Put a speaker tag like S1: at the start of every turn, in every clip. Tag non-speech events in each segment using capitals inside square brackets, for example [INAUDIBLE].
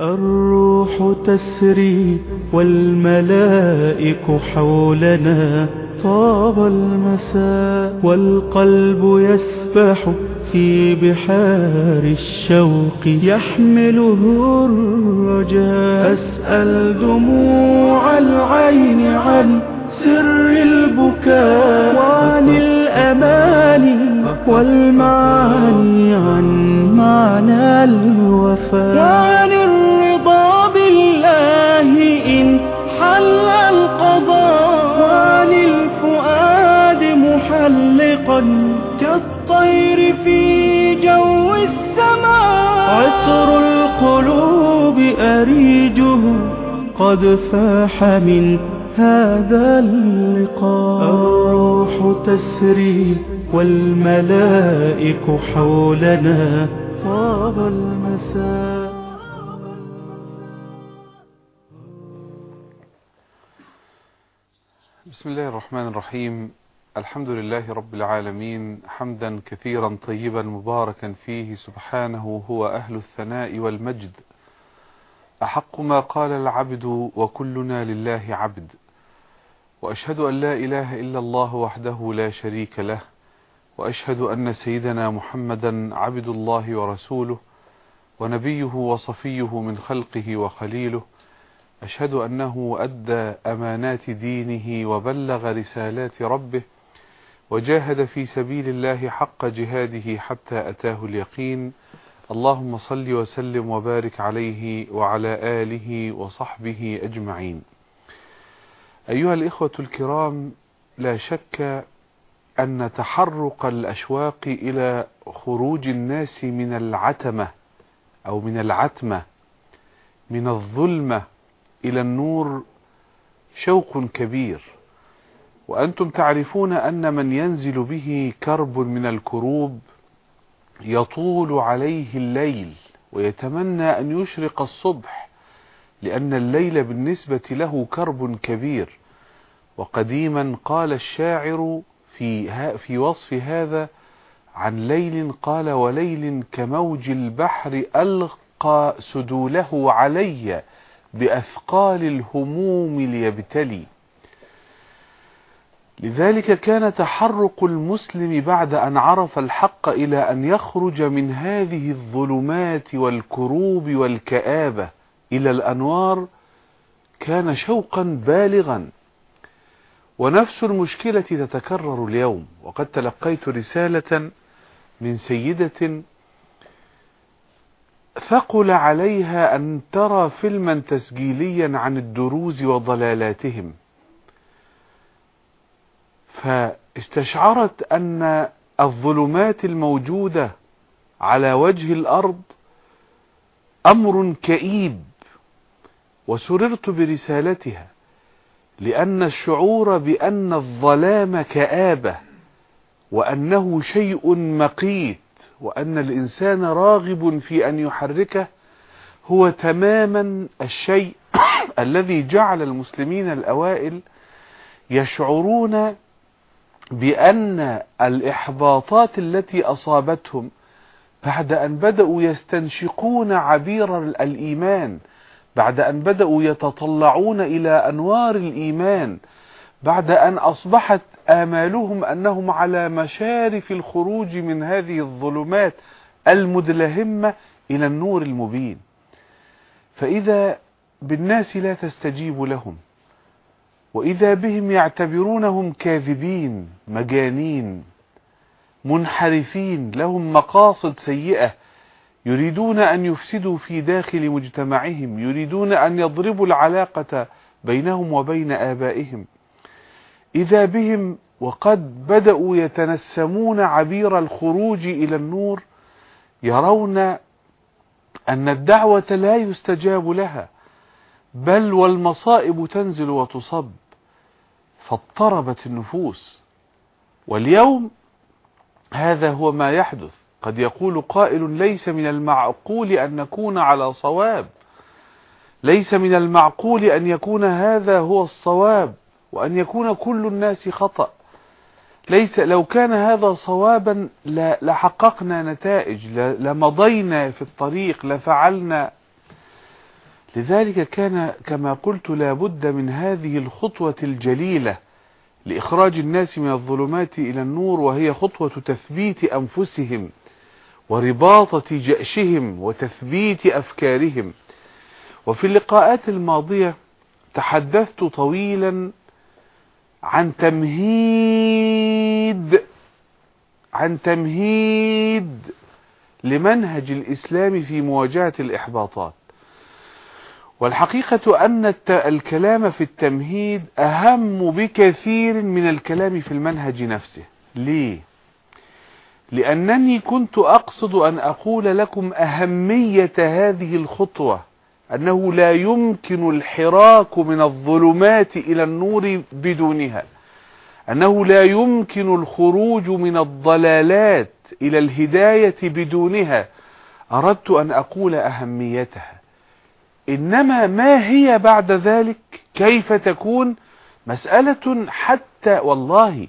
S1: الروح تسري والملائك حولنا طاب المساء والقلب يسبح في بحار الشوق. يحمله الرجاء أسأل دموع العين عن سر البكاء وعن الأماني والمعاني عن معنى الوفاء. وعن الرضا بالله إن حل القضاء. وعن الفؤاد محلقا كالطير في جو السماء. عطر القلوب أريجه قد فاح من هذا اللقاء. الروح تسري والملائك حولنا. طاب المساء.
S2: بسم الله الرحمن الرحيم. الحمد لله رب العالمين. حمدا كثيرا طيبا مباركا فيه سبحانه هو أهل الثناء والمجد. أحق ما قال العبد وكلنا لله عبد. وأشهد أن لا إله إلا الله وحده لا شريك له وأشهد أن سيدنا محمدا عبد الله ورسوله ونبيه وصفيه من خلقه وخليله. أشهد أنه أدى أمانات دينه وبلغ رسالات ربه وجاهد في سبيل الله حق جهاده حتى أتاه اليقين. اللهم صل وسلم وبارك عليه وعلى آله وصحبه أجمعين. أيها الإخوة الكرام لا شك أن تحرق الأشواق إلى خروج الناس من العتمة أو من العتمة من الظلمة إلى النور شوق كبير. وأنتم تعرفون أن من ينزل به كرب من الكروب يطول عليه الليل ويتمنى أن يشرق الصبح. لأن الليل بالنسبة له كرب كبير. وقديما قال الشاعر في, في وصف هذا عن ليل قال وليل كموج البحر ألقى سدوله علي بأثقال الهموم ليبتلي. لذلك كان تحرق المسلم بعد أن عرف الحق إلى أن يخرج من هذه الظلمات والكروب والكآبة. إلى الأنوار كان شوقا بالغا. ونفس المشكلة تتكرر اليوم وقد تلقيت رسالة من سيدة ثقل عليها أن ترى فيلما تسجيليا عن الدروز وضلالاتهم. فاستشعرت أن الظلمات الموجودة على وجه الأرض أمر كئيب. وسررت برسالتها لأن الشعور بأن الظلام كآبة وأنه شيء مقيت وأن الإنسان راغب في أن يحركه هو تماما الشيء [COUGHS] الذي جعل المسلمين الأوائل يشعرون بأن الإحباطات التي أصابتهم بعد أن بدأوا يستنشقون عبير الإيمان بعد أن بدأوا يتطلعون إلى أنوار الإيمان بعد أن أصبحت آمالهم أنهم على مشارف الخروج من هذه الظلمات المدلهمة إلى النور المبين. فإذا بالناس لا تستجيب لهم وإذا بهم يعتبرونهم كاذبين مجانين منحرفين لهم مقاصد سيئة يريدون أن يفسدوا في داخل مجتمعهم يريدون أن يضربوا العلاقة بينهم وبين آبائهم. إذا بهم وقد بدأوا يتنسمون عبير الخروج إلى النور يرون أن الدعوة لا يستجاب لها بل والمصائب تنزل وتصب. فاضطربت النفوس. واليوم هذا هو ما يحدث. قد يقول قائل ليس من المعقول أن نكون على صواب. ليس من المعقول أن يكون هذا هو الصواب وأن يكون كل الناس خطأ. ليس لو كان هذا صوابا لحققنا نتائج لمضينا في الطريق لفعلنا. لذلك كان كما قلت لابد من هذه الخطوة الجليلة لإخراج الناس من الظلمات إلى النور وهي خطوة تثبيت أنفسهم. ورباطة جأشهم وتثبيت أفكارهم. وفي اللقاءات الماضية تحدثت طويلا عن تمهيد عن تمهيد لمنهج الإسلام في مواجهة الإحباطات. والحقيقة أن الكلام في التمهيد أهم بكثير من الكلام في المنهج نفسه. ليه؟ لأنني كنت أقصد أن أقول لكم أهمية هذه الخطوة أنه لا يمكن الحراك من الظلمات إلى النور بدونها أنه لا يمكن الخروج من الضلالات إلى الهداية بدونها. أردت أن أقول أهميتها. إنما ما هي بعد ذلك؟ كيف تكون؟ مسألة حتى والله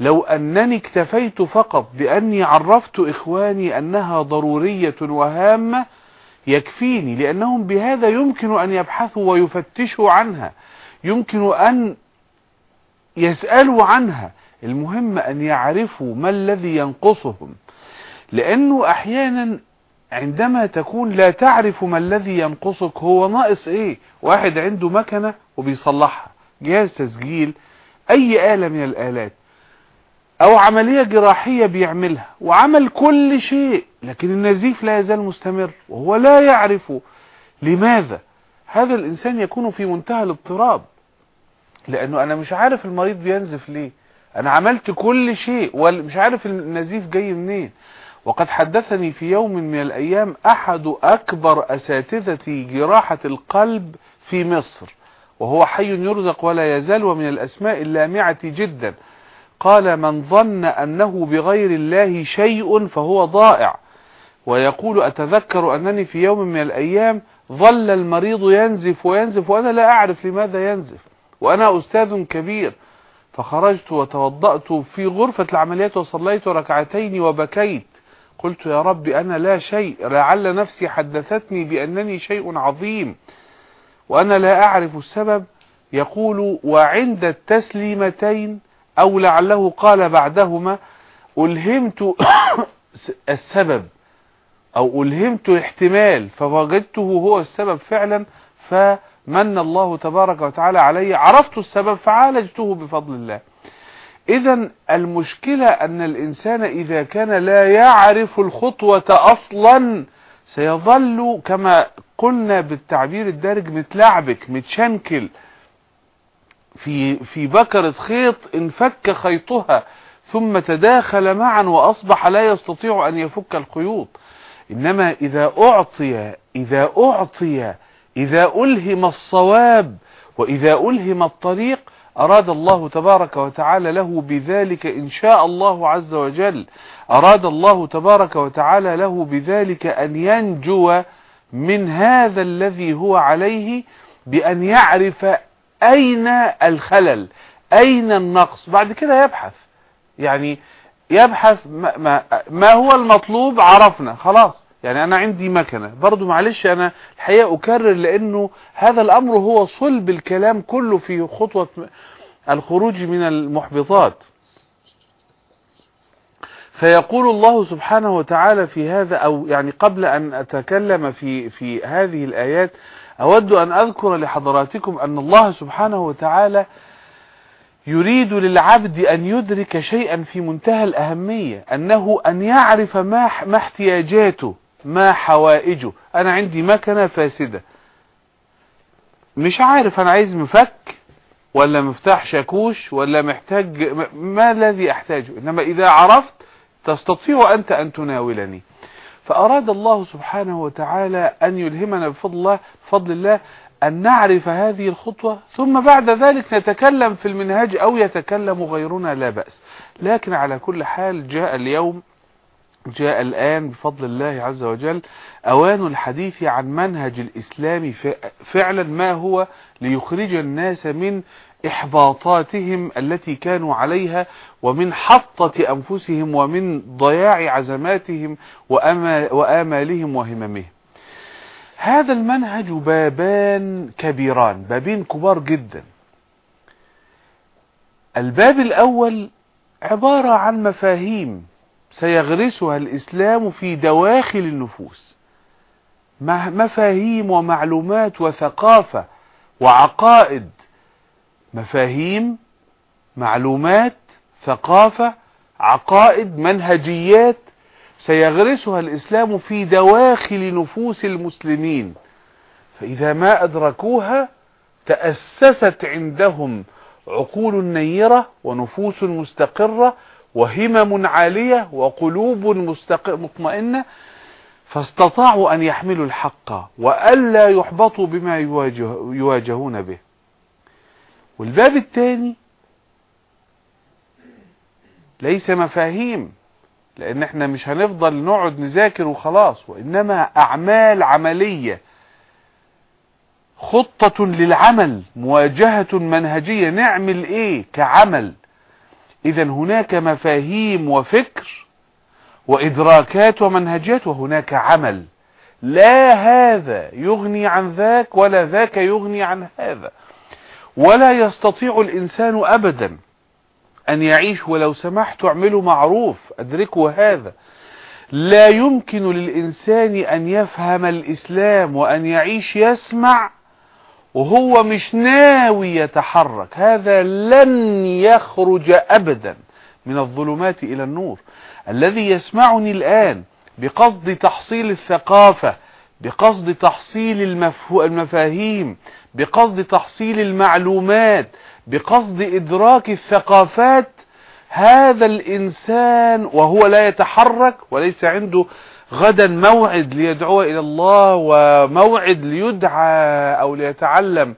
S2: لو أنني اكتفيت فقط بأني عرفت إخواني أنها ضرورية وهامة يكفيني لأنهم بهذا يمكن أن يبحثوا ويفتشوا عنها يمكن أن يسألوا عنها. المهم أن يعرفوا ما الذي ينقصهم لأنه أحيانا عندما تكون لا تعرف ما الذي ينقصك هو ناقص إيه؟ واحد عنده مكنة وبيصلحها. جهاز تسجيل أي آلة من الآلات. أو عملية جراحية بيعملها وعمل كل شيء لكن النزيف لا يزال مستمر وهو لا يعرف لماذا هذا الإنسان يكون في منتهى الاضطراب. لأنه أنا مش عارف المريض بينزف ليه. أنا عملت كل شيء ومش عارف النزيف جاي منين. وقد حدثني في يوم من الأيام أحد أكبر أساتذة جراحة القلب في مصر وهو حي يرزق ولا يزال ومن الأسماء اللامعة جدا. قال من ظن أنه بغير الله شيء فهو ضائع. ويقول أتذكر أنني في يوم من الأيام ظل المريض ينزف وينزف وأنا لا أعرف لماذا ينزف وأنا أستاذ كبير. فخرجت وتوضأت في غرفة العمليات وصليت ركعتين وبكيت. قلت يا رب أنا لا شيء لعل نفسي حدثتني بأنني شيء عظيم. وأنا لا أعرف السبب. يقول وعند التسليمتين أو لعله قال بعدهما ألهمت [COUGHS] السبب أو ألهمت احتمال فوجدته هو السبب فعلا فمن الله تبارك وتعالى علي عرفت السبب فعالجته بفضل الله. اذا المشكلة أن الإنسان إذا كان لا يعرف الخطوة أصلا سيظل كما قلنا بالتعبير الدارج متلعبك متشنكل. في في بكرة خيط انفك خيطها ثم تداخل معا وأصبح لا يستطيع أن يفك الخيوط. إنما إذا أعطي إذا أعطي إذا ألهم الصواب وإذا ألهم الطريق أراد الله تبارك وتعالى له بذلك إن شاء الله عز وجل. أراد الله تبارك وتعالى له بذلك أن ينجو من هذا الذي هو عليه بأن يعرف أين الخلل؟ أين النقص؟ بعد كده يبحث. يعني يبحث ما, ما, ما هو المطلوب عرفنا خلاص. يعني أنا عندي مكنة. برضو معلش أنا الحقيقة أكرر لأنه هذا الأمر هو صلب الكلام كله في خطوة الخروج من المحبطات. فيقول الله سبحانه وتعالى في هذا أو يعني قبل أن أتكلم في في هذه الآيات أود أن أذكر لحضراتكم أن الله سبحانه وتعالى يريد للعبد أن يدرك شيئا في منتهى الأهمية أنه أن يعرف ما, ما احتياجاته ما حوائجه. أنا عندي مكنة فاسدة. مش عارف أنا عايز مفك ولا مفتاح شاكوش ولا محتاج ما الذي أحتاجه؟ إنما إذا عرفت تستطيع أنت أن تناولني. فأراد الله سبحانه وتعالى أن يلهمنا بفضل الله, بفضل الله أن نعرف هذه الخطوة ثم بعد ذلك نتكلم في المنهاج أو يتكلم غيرنا لا بأس. لكن على كل حال جاء اليوم جاء الآن بفضل الله عز وجل أوان الحديث عن منهج الإسلام فعلا ما هو ليخرج الناس من إحباطاتهم التي كانوا عليها ومن حطة أنفسهم ومن ضياع عزماتهم وآمالهم وهممهم. هذا المنهج بابان كبيران بابين كبار جدا. الباب الأول عبارة عن مفاهيم سيغرسها الإسلام في دواخل النفوس. مفاهيم ومعلومات وثقافة وعقائد. مفاهيم معلومات ثقافة عقائد منهجيات سيغرسها الإسلام في دواخل نفوس المسلمين. فإذا ما أدركوها تأسست عندهم عقول نيرة ونفوس مستقرة وهمم عالية وقلوب مطمئنة فاستطاعوا أن يحملوا الحق وألا يحبطوا بما يواجه يواجهون به. والباب الثاني ليس مفاهيم. لأن إحنا مش هنفضل نقعد نذاكر وخلاص وإنما أعمال عملية. خطة للعمل مواجهة منهجية. نعمل إيه كعمل؟ اذا هناك مفاهيم وفكر وإدراكات ومنهجات وهناك عمل. لا هذا يغني عن ذاك ولا ذاك يغني عن هذا. ولا يستطيع الإنسان أبدا. أن يعيش ولو سمحت اعملوا معروف أدركوا هذا. لا يمكن للإنسان أن يفهم الإسلام وأن يعيش يسمع وهو مش ناوي يتحرك. هذا لن يخرج أبدا من الظلمات إلى النور. الذي يسمعني الآن بقصد تحصيل الثقافة بقصد تحصيل المفاهيم بقصد تحصيل المعلومات بقصد إدراك الثقافات هذا الإنسان وهو لا يتحرك وليس عنده غدا موعد ليدعو إلى الله وموعد ليدعى أو ليتعلم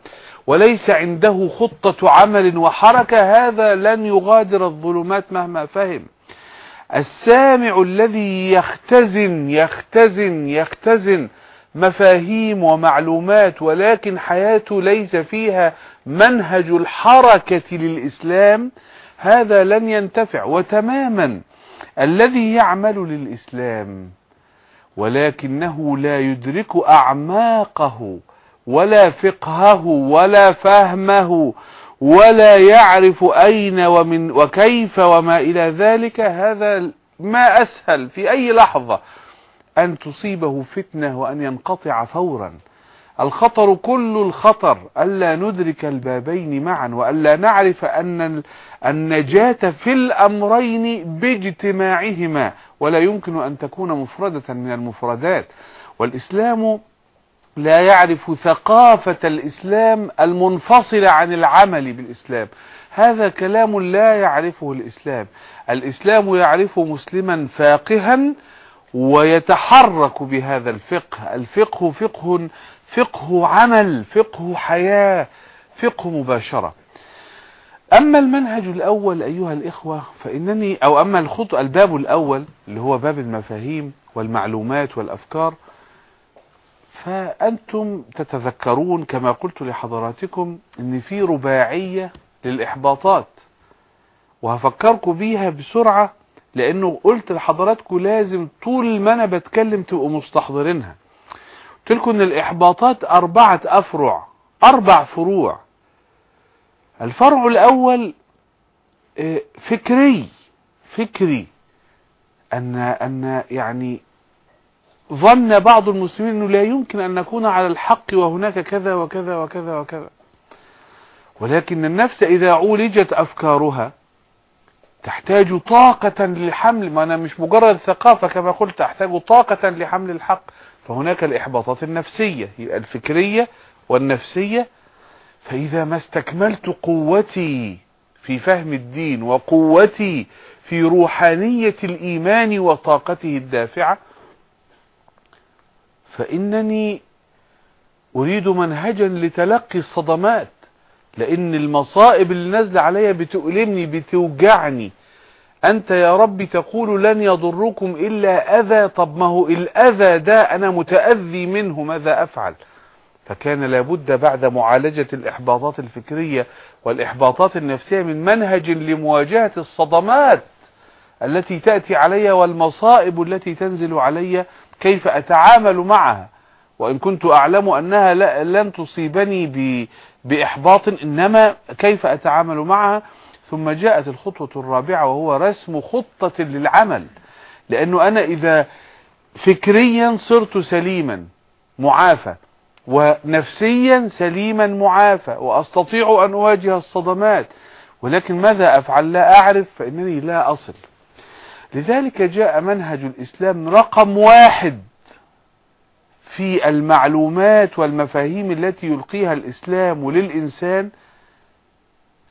S2: وليس عنده خطة عمل وحركة هذا لن يغادر الظلمات مهما فهم. السامع الذي يختزن يختزن يختزن مفاهيم ومعلومات ولكن حياته ليس فيها منهج الحركة للإسلام. هذا لن ينتفع. وتماما الذي يعمل للإسلام ولكنه لا يدرك أعماقه ولا فقهه ولا فهمه ولا يعرف أين ومن وكيف وما إلى ذلك. هذا ما أسهل في أي لحظة. أن تصيبه فتنة وأن ينقطع فورا. الخطر كل الخطر ألا ندرك البابين معا وألا نعرف أن النجاة في الأمرين باجتماعهما ولا يمكن أن تكون مفردة من المفردات. والإسلام لا يعرف ثقافة الإسلام المنفصلة عن العمل بالإسلام. هذا كلام لا يعرفه الإسلام. الإسلام يعرف مسلما فاقها ويتحرك بهذا الفقه. الفقه فقه فقه عمل فقه حياة فقه مباشرة. أما المنهج الأول أيها الإخوة فإنني أو أما الخط الباب الأول اللي هو باب المفاهيم والمعلومات والأفكار فأنتم تتذكرون كما قلت لحضراتكم أن في رباعية للإحباطات وهفكركم بيها بسرعة لأنه قلت لحضراتكم لازم طول ما أنا بتكلم تبقوا مستحضرينها. قلت لكم إن الإحباطات أربعة أفرع أربع فروع. الفرع الأول فكري فكري. أن أن يعني ظن بعض المسلمين إنه لا يمكن أن نكون على الحق وهناك كذا وكذا وكذا وكذا. ولكن النفس إذا عولجت أفكارها تحتاج طاقة للحمل ما أنا مش مجرد ثقافة كما قلت تحتاج طاقة لحمل الحق. فهناك الإحباطات النفسية الفكرية والنفسية. فإذا ما استكملت قوتي في فهم الدين وقوتي في روحانية الإيمان وطاقته الدافعة فإنني أريد منهجا لتلقي الصدمات لأن المصائب اللي نازلة عليا بتؤلمني بتوجعني. أنت يا رب تقول لن يضركم إلا أذى طب ما هو الأذى ده أنا متأذي منه ماذا أفعل؟ فكان لابد بعد معالجة الإحباطات الفكرية والإحباطات النفسية من منهج لمواجهة الصدمات التي تأتي علي والمصائب التي تنزل علي كيف أتعامل معها؟ وإن كنت أعلم أنها لن تصيبني بإحباط إنما كيف أتعامل معها؟ ثم جاءت الخطوة الرابعة وهو رسم خطة للعمل. لأنه أنا إذا فكريا صرت سليما معافى ونفسيا سليما معافى وأستطيع أن أواجه الصدمات ولكن ماذا أفعل؟ لا أعرف فإنني لا أصل. لذلك جاء منهج الإسلام رقم واحد في المعلومات والمفاهيم التي يلقيها الإسلام للإنسان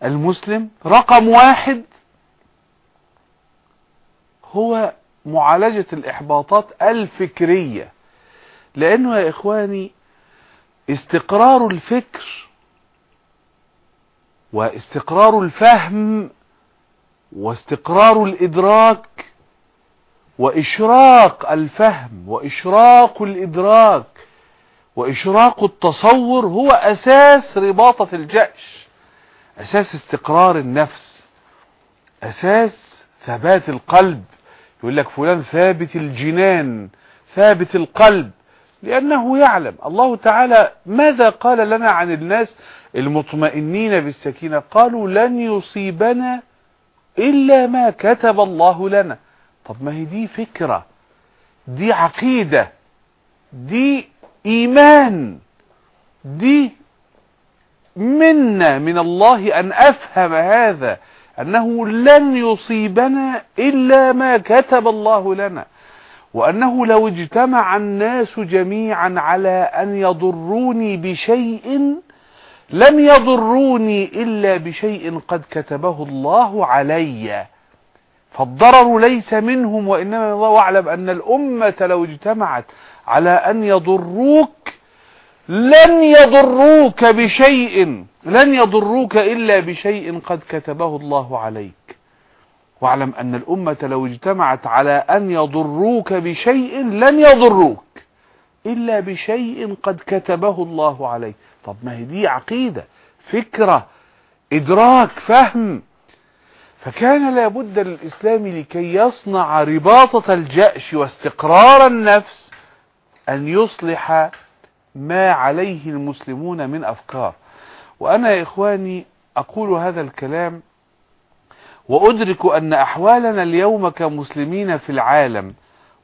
S2: المسلم رقم واحد هو معالجة الإحباطات الفكرية. لأنه يا إخواني استقرار الفكر واستقرار الفهم واستقرار الإدراك وإشراق الفهم وإشراق الإدراك وإشراق التصور هو أساس رباطة الجأش أساس استقرار النفس أساس ثبات القلب. يقول لك فلان ثابت الجنان ثابت القلب لأنه يعلم. الله تعالى ماذا قال لنا عن الناس المطمئنين بالسكينة؟ قالوا لن يصيبنا إلا ما كتب الله لنا. طب ما هي دي فكرة دي عقيدة دي إيمان دي منا من الله أن أفهم هذا أنه لن يصيبنا إلا ما كتب الله لنا وأنه لو اجتمع الناس جميعا على أن يضروني بشيء لم يضروني إلا بشيء قد كتبه الله علي. فالضرر ليس منهم وإنما الله أعلم أن الأمة لو اجتمعت على أن يضروك لن يضروك بشيء لن يضروك إلا بشيء قد كتبه الله عليك. واعلم أن الأمة لو اجتمعت على أن يضروك بشيء لن يضروك إلا بشيء قد كتبه الله عليك. طب ما هي دي عقيدة فكرة إدراك فهم. فكان لابد للإسلام لكي يصنع رباطة الجأش واستقرار النفس أن يصلح ما عليه المسلمون من أفكار. وأنا يا إخواني أقول هذا الكلام وأدرك أن أحوالنا اليوم كمسلمين في العالم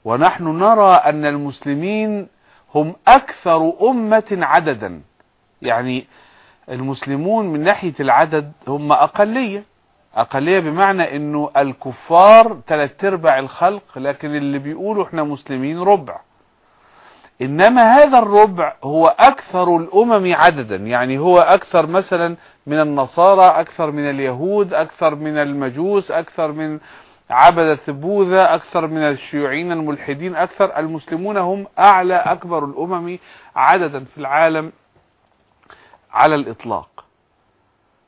S2: ونحن نرى أن المسلمين هم أكثر أمة عددا. يعني المسلمون من ناحية العدد هم أقلية. أقلية بمعنى أنه الكفار ثلاث أرباع الخلق لكن اللي بيقولوا إحنا مسلمين ربع. إنما هذا الربع هو أكثر الأمم عددا يعني هو أكثر مثلا من النصارى أكثر من اليهود أكثر من المجوس أكثر من عبدة بوذا أكثر من الشيوعيين الملحدين أكثر المسلمون هم أعلى أكبر الأمم عددا في العالم على الإطلاق.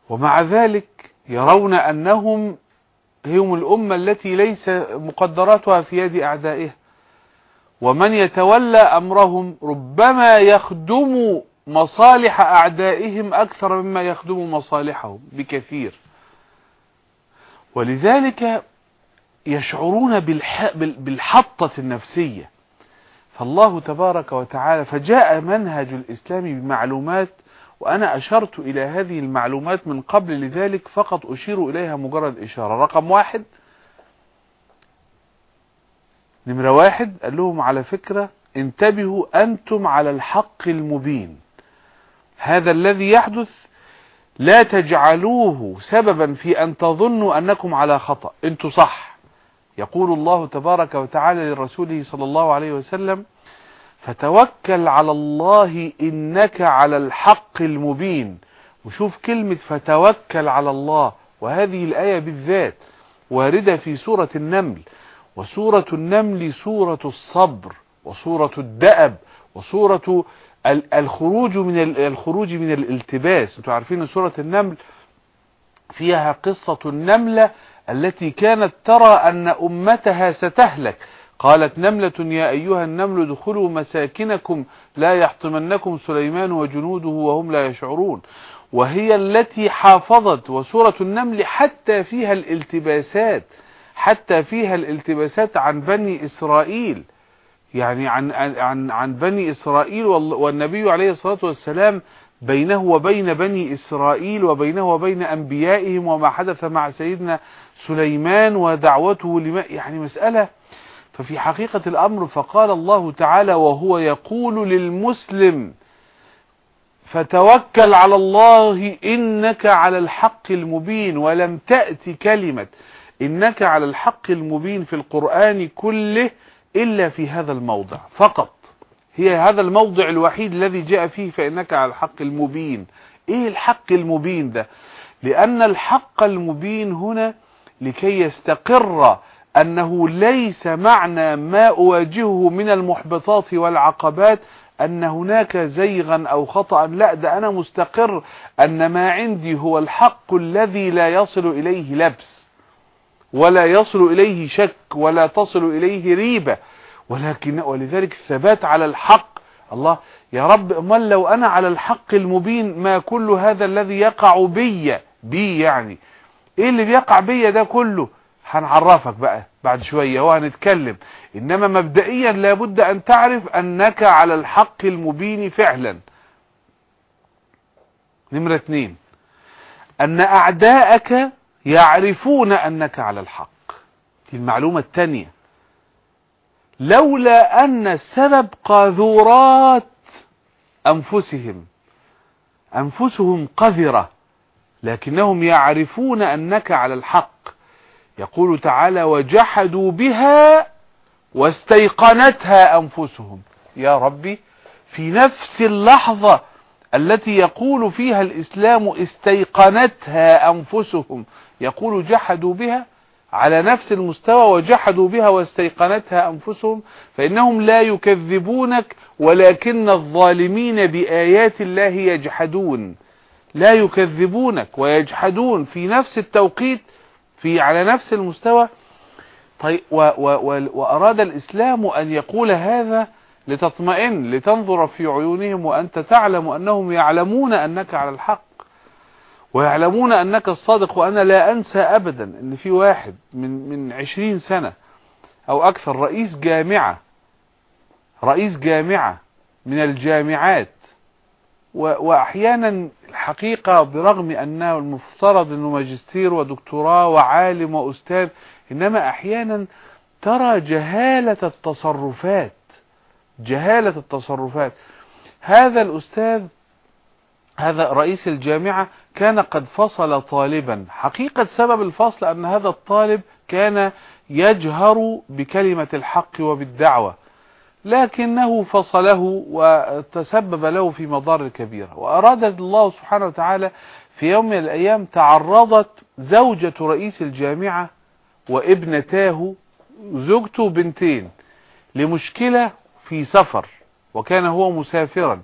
S2: ومع ذلك يرون أنهم هم الأمة التي ليس مقدراتها في يد أعدائها. ومن يتولى أمرهم ربما يخدم مصالح أعدائهم أكثر مما يخدم مصالحهم بكثير. ولذلك يشعرون بالحطة النفسية. فالله تبارك وتعالى فجاء منهج الإسلام بمعلومات وأنا أشرت إلى هذه المعلومات من قبل لذلك فقط أشير إليها مجرد إشارة. رقم واحد نمرة واحد قال لهم على فكرة انتبهوا أنتم على الحق المبين. هذا الذي يحدث لا تجعلوه سببا في أن تظنوا أنكم على خطأ. أنتوا صح. يقول الله تبارك وتعالى لرسوله صلى الله عليه وسلم فتوكل على الله إنك على الحق المبين. وشوف كلمة فتوكل على الله وهذه الآية بالذات واردة في سورة النمل. وسورة النمل سورة الصبر وسورة الدأب وسورة الخروج من الخروج من الالتباس. أنتوا عارفين سورة النمل فيها قصة النملة التي كانت ترى أن أمتها ستهلك. قالت نملة يا أيها النمل ادخلوا مساكنكم لا يحطمنكم سليمان وجنوده وهم لا يشعرون. وهي التي حافظت. وسورة النمل حتى فيها الالتباسات. حتى فيها الالتباسات عن بني إسرائيل. يعني عن عن عن بني إسرائيل والنبي عليه الصلاة والسلام بينه وبين بني إسرائيل وبينه وبين أنبيائهم وما حدث مع سيدنا سليمان ودعوته لما يعني مسألة. ففي حقيقة الأمر فقال الله تعالى وهو يقول للمسلم فتوكل على الله إنك على الحق المبين ولم تأتي كلمة. إنك على الحق المبين في القرآن كله إلا في هذا الموضع. فقط. هي هذا الموضع الوحيد الذي جاء فيه فإنك على الحق المبين. إيه الحق المبين ده؟ لأن الحق المبين هنا لكي يستقر أنه ليس معنى ما أواجهه من المحبطات والعقبات أن هناك زيغا أو خطأ لا ده أنا مستقر أن ما عندي هو الحق الذي لا يصل إليه لبس. ولا يصل إليه شك ولا تصل إليه ريبة. ولكن ولذلك الثبات على الحق. الله يا رب أمال لو أنا على الحق المبين ما كل هذا الذي يقع بي بي يعني. إيه اللي بيقع بي ده كله؟ هنعرفك بقى بعد شوية وهنتكلم. إنما مبدئيا لابد أن تعرف أنك على الحق المبين فعلا. نمرة اتنين. أن أعداءك يعرفون أنك على الحق. دي المعلومة التانية لولا أن السبب قاذورات أنفسهم أنفسهم قذرة لكنهم يعرفون أنك على الحق. يقول تعالى وجحدوا بها واستيقنتها أنفسهم. يا ربي في نفس اللحظة التي يقول فيها الإسلام استيقنتها أنفسهم. يقول جحدوا بها على نفس المستوى وجحدوا بها واستيقنتها أنفسهم فإنهم لا يكذبونك ولكن الظالمين بآيات الله يجحدون. لا يكذبونك ويجحدون في نفس التوقيت في على نفس المستوى. طيب و و و وأراد الإسلام أن يقول هذا لتطمئن لتنظر في عيونهم وأنت تعلم أنهم يعلمون أنك على الحق. ويعلمون أنك الصادق وأنا لا أنسى أبدا أن في واحد من من عشرين سنة أو أكثر رئيس جامعة رئيس جامعة من الجامعات. وأحيانا الحقيقة برغم أنه المفترض أنه ماجستير ودكتوراه وعالم وأستاذ إنما أحيانا ترى جهالة التصرفات جهالة التصرفات. هذا الأستاذ هذا رئيس الجامعة كان قد فصل طالبا. حقيقة سبب الفصل أن هذا الطالب كان يجهر بكلمة الحق وبالدعوة لكنه فصله وتسبب له في مضار كبيرة وأراد الله سبحانه وتعالى في يوم من الأيام تعرضت زوجة رئيس الجامعة وابنتاه زوجته بنتين لمشكلة في سفر وكان هو مسافرا.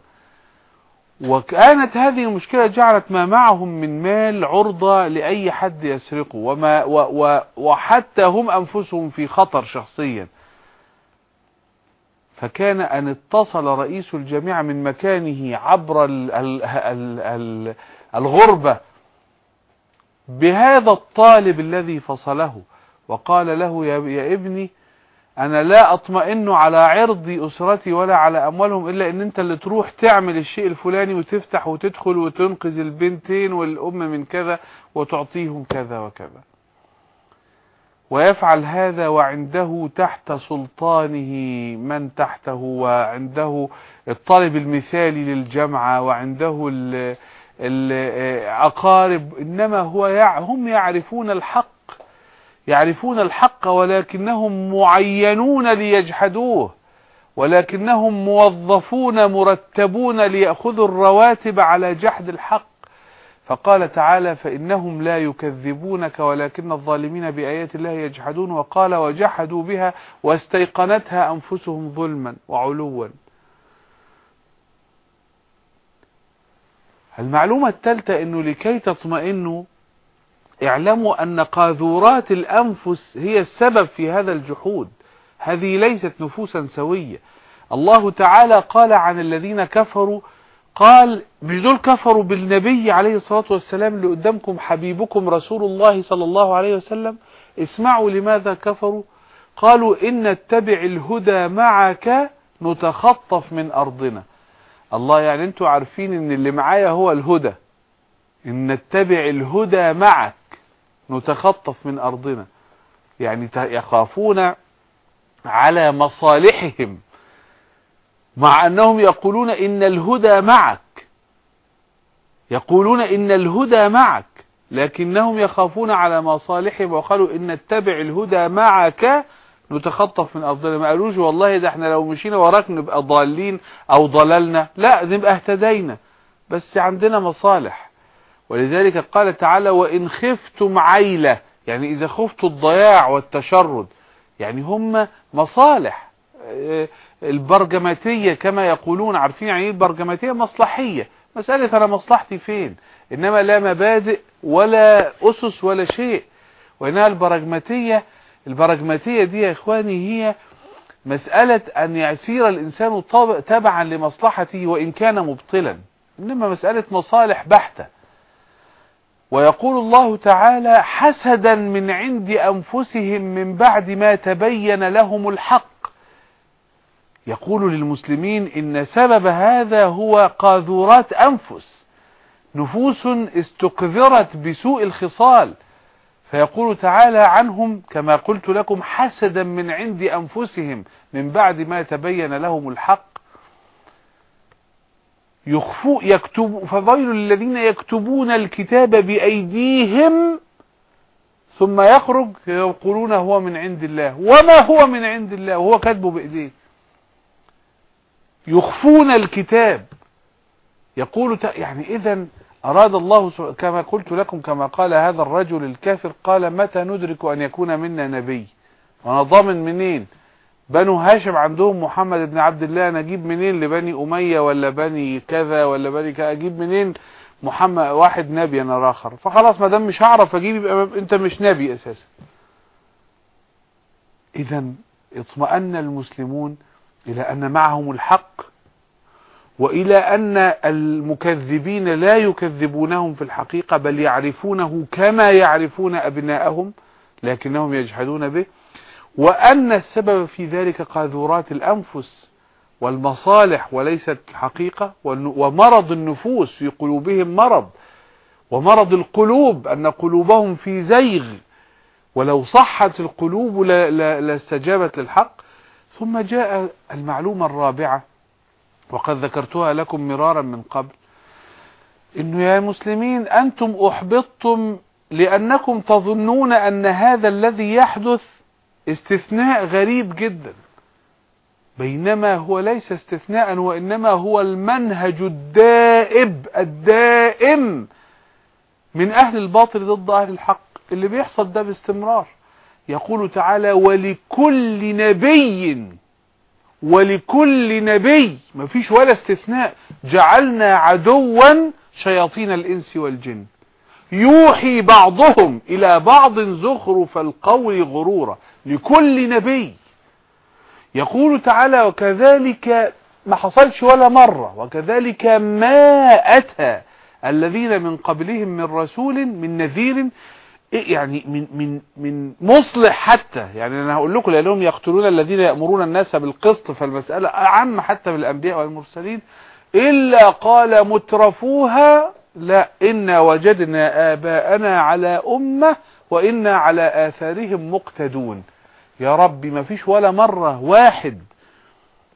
S2: وكانت هذه المشكلة جعلت ما معهم من مال عرضة لأي حد يسرقه. وما و و وحتى هم أنفسهم في خطر شخصيا. فكان أن اتصل رئيس الجامعة من مكانه عبر ال ال ال ال الغربة بهذا الطالب الذي فصله. وقال له يا, يا ابني أنا لا أطمئن على عرض أسرتي ولا على أموالهم إلا أن أنت اللي تروح تعمل الشيء الفلاني وتفتح وتدخل وتنقذ البنتين والأم من كذا وتعطيهم كذا وكذا. ويفعل هذا وعنده تحت سلطانه من تحته وعنده الطالب المثالي للجامعة وعنده الأقارب إنما هو يع هم يعرفون الحق يعرفون الحق ولكنهم معينون ليجحدوه ولكنهم موظفون مرتبون ليأخذوا الرواتب على جحد الحق. فقال تعالى فإنهم لا يكذبونك ولكن الظالمين بآيات الله يجحدون. وقال وجحدوا بها واستيقنتها أنفسهم ظلما وعلوا. المعلومة الثالثة أنه لكي تطمئنوا اعلموا أن قاذورات الأنفس هي السبب في هذا الجحود. هذه ليست نفوسا سوية. الله تعالى قال عن الذين كفروا قال مش دول كفروا بالنبي عليه الصلاة والسلام اللي قدامكم حبيبكم رسول الله صلى الله عليه وسلم؟ اسمعوا لماذا كفروا. قالوا إن نتبع الهدى معك نتخطف من أرضنا. الله يعني أنتوا عارفين إن اللي معايا هو الهدى. إن نتبع الهدى معك. نتخطف من أرضنا. يعني يخافون على مصالحهم. مع أنهم يقولون إن الهدى معك. يقولون إن الهدى معك. لكنهم يخافون على مصالحهم وقالوا إن نتبع الهدى معك. نتخطف من أرضنا. ما قالوش والله ده إحنا لو مشينا وراك نبقى ضالين أو ضللنا. لا نبقى اهتدينا. بس عندنا مصالح. ولذلك قال تعالى وإن خفتم عيلة يعني إذا خفتوا الضياع والتشرد يعني هم مصالح البرجماتية كما يقولون عارفين يعني البرجماتية مصلحية. مسألة أنا مصلحتي فين؟ إنما لا مبادئ ولا أسس ولا شيء. وإنها البرجماتية البرجماتية دي يا إخواني هي مسألة أن يسير الإنسان تبعا لمصلحته وإن كان مبطلا. إنما مسألة مصالح بحتة. ويقول الله تعالى حسدا من عند أنفسهم من بعد ما تبين لهم الحق. يقول للمسلمين إن سبب هذا هو قاذورات أنفس. نفوس استقذرت بسوء الخصال. فيقول تعالى عنهم كما قلت لكم حسدا من عند أنفسهم من بعد ما تبين لهم الحق. يخفوا يكتب فويل للذين يكتبون الكتاب بأيديهم ثم يخرج يقولون هو من عند الله. وما هو من عند الله؟ وهو كاتبه بأيديه. يخفون الكتاب. يقول يعني إذا أراد الله كما قلت لكم كما قال هذا الرجل الكافر قال متى ندرك أن يكون منا نبي؟ وأنا ضامن منين؟ بنو هاشم عندهم محمد بن عبد الله أنا أجيب منين؟ لبني أمية ولا بني كذا ولا بني كذا؟ أجيب منين؟ محمد واحد نبي أنا آخر. فخلاص ما دام مش هعرف أجيب يبقى أنت مش نبي أساسا. اذا اطمأن المسلمون إلى أن معهم الحق وإلى أن المكذبين لا يكذبونهم في الحقيقة بل يعرفونه كما يعرفون أبناءهم لكنهم يجحدون به. وأن السبب في ذلك قاذورات الأنفس والمصالح وليست الحقيقة ومرض النفوس في قلوبهم مرض ومرض القلوب أن قلوبهم في زيغ ولو صحت القلوب لاستجابت للحق. ثم جاء المعلومة الرابعة وقد ذكرتها لكم مرارا من قبل إنه يا مسلمين أنتم أحبطتم لأنكم تظنون أن هذا الذي يحدث استثناء غريب جدا. بينما هو ليس استثناء وإنما هو المنهج الدائب الدائم من أهل الباطل ضد أهل الحق. اللي بيحصل ده باستمرار. يقول تعالى ولكل نبي ولكل نبي. مفيش ولا استثناء. جعلنا عدوا شياطين الإنس والجن. يوحي بعضهم إلى بعض زخرف القول غرورا لكل نبي. يقول تعالى وكذلك ما حصلش ولا مرة وكذلك ما أتى الذين من قبلهم من رسول من نذير يعني من من من مصلح حتى. يعني أنا هقول لكم لأنهم يقتلون الذين يأمرون الناس بالقسط فالمسألة عامة حتى بالأنبياء والمرسلين إلا قال مترفوها لا إنا وجدنا آباءنا على أمة وإنا على آثارهم مقتدون. يا ربي ما فيش ولا مرة واحد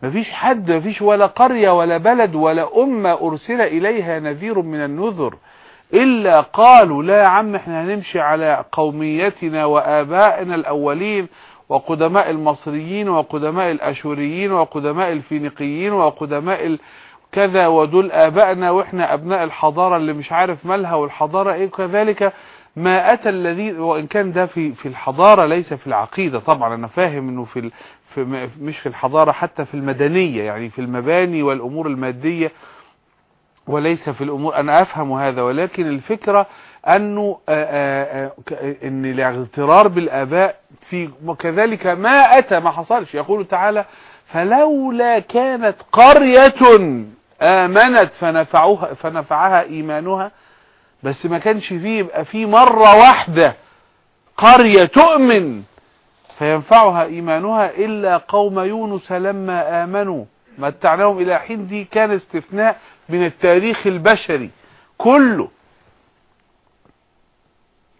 S2: ما فيش حد ما فيش ولا قرية ولا بلد ولا أمة أرسل إليها نذير من النذر إلا قالوا لا يا عم إحنا هنمشي على قوميتنا وآبائنا الأولين وقدماء المصريين وقدماء الأشوريين وقدماء الفينيقيين وقدماء كذا ودول آبائنا وإحنا أبناء الحضارة اللي مش عارف مالها والحضارة إيه كذلك ما أتى الذي وإن كان ده في في الحضارة ليس في العقيدة. طبعا أنا فاهم إنه في, في مش في الحضارة حتى في المدنية يعني في المباني والأمور المادية وليس في الأمور. أنا أفهم هذا ولكن الفكرة أنه آآ آآ أن الاغترار بالآباء في وكذلك ما أتى ما حصلش. يقول تعالى فلولا كانت قرية آمنت فنفعوها فنفعها إيمانها بس ما كانش فيه يبقى فيه مرة واحدة قرية تؤمن فينفعها إيمانها إلا قوم يونس لما آمنوا. متعناهم إلى حين دي كان استثناء من التاريخ البشري كله.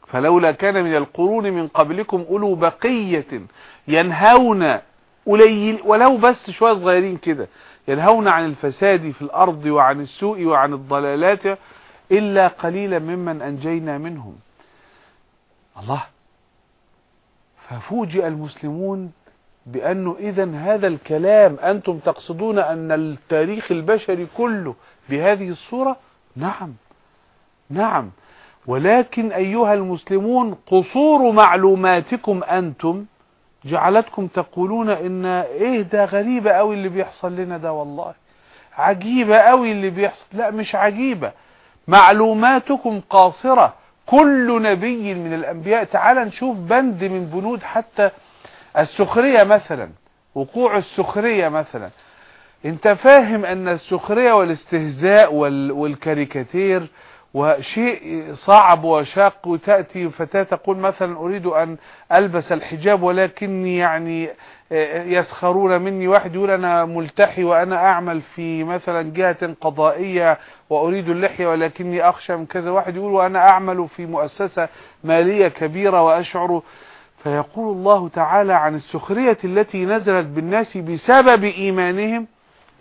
S2: فلولا كان من القرون من قبلكم أولو بقية ينهون ولو بس شوية صغيرين كده ينهون عن الفساد في الأرض وعن السوء وعن الضلالات إلا قليلا ممن أنجينا منهم. الله ففوجئ المسلمون بأنه إذا هذا الكلام أنتم تقصدون أن التاريخ البشري كله بهذه الصورة؟ نعم نعم. ولكن أيها المسلمون قصور معلوماتكم أنتم جعلتكم تقولون إن إيه ده غريبة قوي اللي بيحصل لنا ده والله. عجيبة قوي اللي بيحصل. لا مش عجيبة. معلوماتكم قاصرة. كل نبي من الأنبياء تعال نشوف بند من بنود حتى السخرية مثلا. وقوع السخرية مثلا. أنت فاهم أن السخرية والاستهزاء وال والكاريكاتير وشيء صعب وشاق وتأتي فتاة تقول مثلا أريد أن ألبس الحجاب ولكني يعني يسخرون مني. واحد يقول أنا ملتحي وأنا أعمل في مثلا جهة قضائية وأريد اللحية ولكني أخشى من كذا. واحد يقول وأنا أعمل في مؤسسة مالية كبيرة وأشعر. فيقول الله تعالى عن السخرية التي نزلت بالناس بسبب إيمانهم.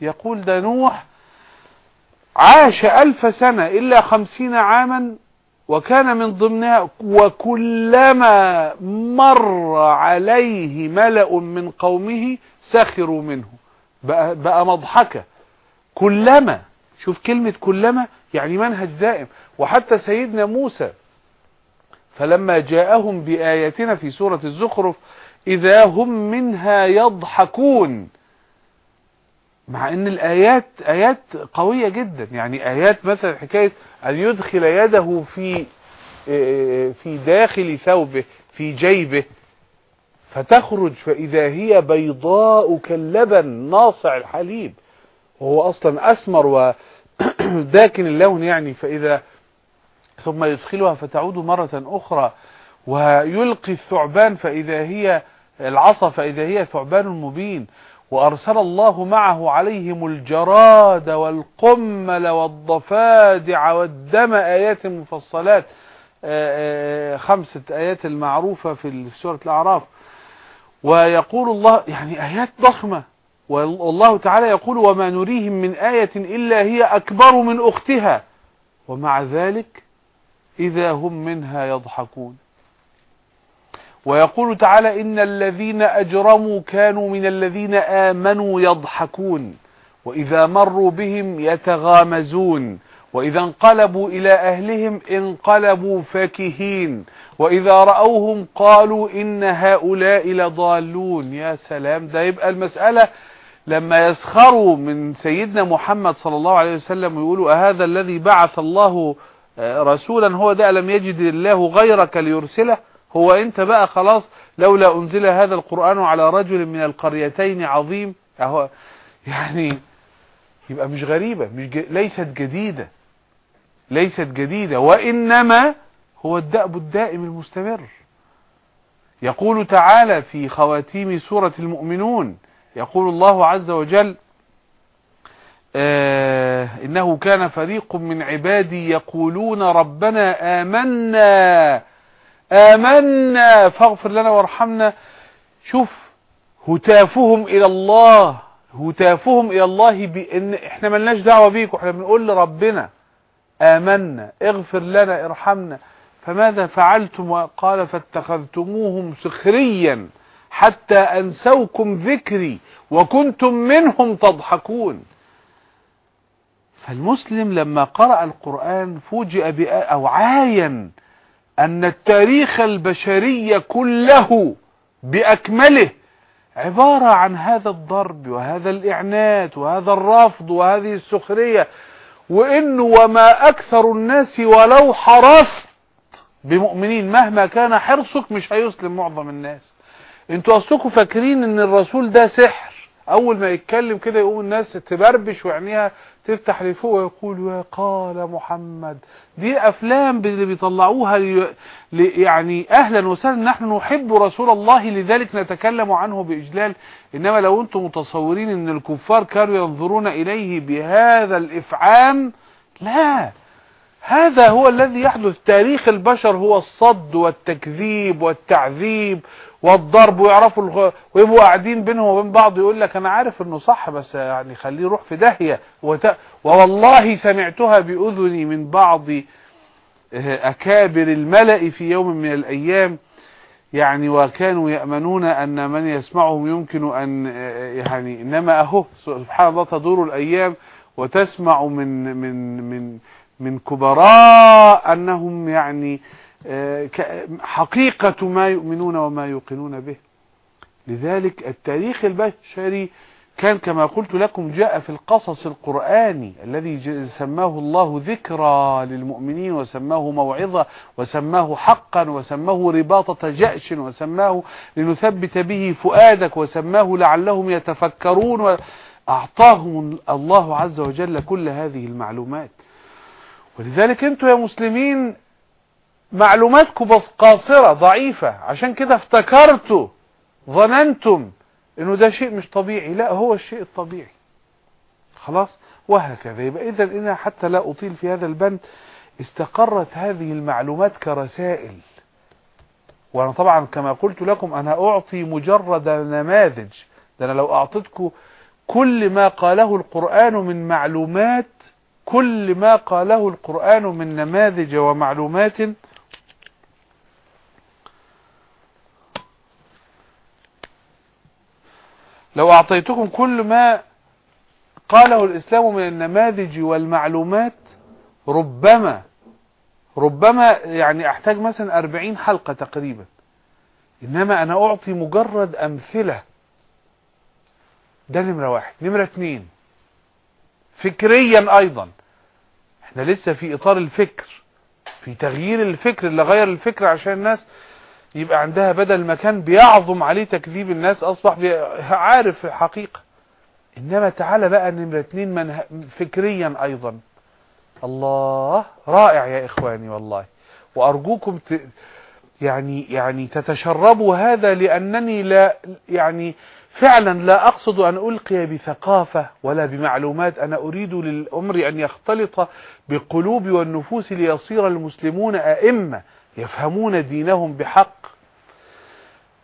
S2: يقول ده نوح عاش ألف سنة إلا خمسين عاما وكان من ضمنها وكلما مر عليه ملأ من قومه سخروا منه. بقى, بقى مضحكة. كلما شوف كلمة كلما يعني منهج دائم. وحتى سيدنا موسى فلما جاءهم بآياتنا في سورة الزخرف إذا هم منها يضحكون مع إن الآيات آيات قوية جدا. يعني آيات مثلا حكاية أن يدخل يده في في داخل ثوبه في جيبه فتخرج فإذا هي بيضاء كاللبن ناصع الحليب. وهو أصلا أسمر وداكن [CLEARS THROAT] اللون يعني فإذا ثم يدخلها فتعود مرة أخرى ويلقي الثعبان فإذا هي العصا فإذا هي ثعبان مبين. وأرسل الله معه عليهم الجراد والقمل والضفادع والدم آيات مفصلات خمسة آيات المعروفة في سورة الأعراف. ويقول الله يعني آيات ضخمة. والله تعالى يقول وما نريهم من آية إلا هي أكبر من أختها. ومع ذلك إذا هم منها يضحكون. ويقول تعالى إن الذين أجرموا كانوا من الذين آمنوا يضحكون وإذا مروا بهم يتغامزون وإذا انقلبوا إلى أهلهم انقلبوا فكهين وإذا رأوهم قالوا إن هؤلاء لضالون يا سلام ده يبقى المسألة لما يسخروا من سيدنا محمد صلى الله عليه وسلم ويقولوا أهذا الذي بعث الله رسولا هو ده لم يجد الله غيرك ليرسله؟ هو انت بقى خلاص لولا انزل هذا القرآن على رجل من القريتين عظيم. اهو يعني يبقى مش غريبة مش ج... ليست جديدة. ليست جديدة وإنما هو الدأب الدائم المستمر. يقول تعالى في خواتيم سورة المؤمنون يقول الله عز وجل آه إنه كان فريق من عبادي يقولون ربنا آمنا آمنا فاغفر لنا وارحمنا. شوف هتافهم إلى الله هتافهم إلى الله بأن إحنا ملناش دعوة بيكم إحنا بنقول لربنا آمنا اغفر لنا ارحمنا. فماذا فعلتم؟ قال فاتخذتموهم سخريا حتى أنسوكم ذكري وكنتم منهم تضحكون. فالمسلم لما قرأ القرآن فوجئ أو عاين أن التاريخ البشري كله بأكمله عبارة عن هذا الضرب وهذا الإعنات وهذا الرفض وهذه السخرية وانه وما أكثر الناس ولو حرصت بمؤمنين مهما كان حرصك مش هيسلم معظم الناس. أنتوا اصلكم فاكرين إن الرسول ده سحر. أول ما يتكلم كده يقوم الناس تبربش وعينيها تفتح لفوق ويقول قال محمد. دي افلام اللي بيطلعوها يعني أهلا وسهلا. نحن نحب رسول الله لذلك نتكلم عنه بإجلال. إنما لو أنتم متصورين إن الكفار كانوا ينظرون إليه بهذا الإفعام لا. هذا هو الذي يحدث. تاريخ البشر هو الصد والتكذيب والتعذيب. والضرب ويعرفوا. ويبقوا قاعدين بينهم وبين بعض يقول لك أنا عارف إنه صح بس يعني خليه يروح في داهية وت... ووالله سمعتها بأذني من بعض أكابر الملأ في يوم من الأيام يعني وكانوا يأمنون أن من يسمعهم يمكن أن يعني إنما أهو سبحان الله تدور الأيام وتسمع من من من من كبراء أنهم يعني حقيقة ما يؤمنون وما يوقنون به. لذلك التاريخ البشري كان كما قلت لكم جاء في القصص القرآني الذي سماه الله ذكرى للمؤمنين وسماه موعظة وسماه حقا وسماه رباطة جأش وسماه لنثبت به فؤادك وسماه لعلهم يتفكرون وأعطاهم الله عز وجل كل هذه المعلومات. ولذلك أنتم يا مسلمين معلوماتكم بس قاصرة ضعيفة. عشان كده افتكرتوا ظننتم إنه ده شيء مش طبيعي. لا هو الشيء الطبيعي. خلاص؟ وهكذا. يبقى اذا أنا حتى لا أطيل في هذا البند استقرت هذه المعلومات كرسائل. وأنا طبعا كما قلت لكم أنا أعطي مجرد نماذج. ده أنا لو أعطيتكم كل ما قاله القرآن من معلومات كل ما قاله القرآن من نماذج ومعلومات لو أعطيتكم كل ما قاله الإسلام من النماذج والمعلومات ربما ربما يعني أحتاج مثلا أربعين حلقة تقريبا. إنما أنا أعطي مجرد أمثلة. ده نمرة واحد. نمرة اتنين. فكريا أيضا. إحنا لسه في إطار الفكر في تغيير الفكر اللي غير الفكر عشان الناس يبقى عندها بدل ما كان بيعظم عليه تكذيب الناس أصبح عارف الحقيقة. إنما تعالى بقى نمرة اتنين من فكريا أيضا. الله رائع يا إخواني والله. وأرجوكم ت... يعني يعني تتشربوا هذا لأنني لا يعني فعلا لا أقصد أن ألقي بثقافة ولا بمعلومات. أنا أريد للأمر أن يختلط بالقلوب والنفوس ليصير المسلمون أئمة. يفهمون دينهم بحق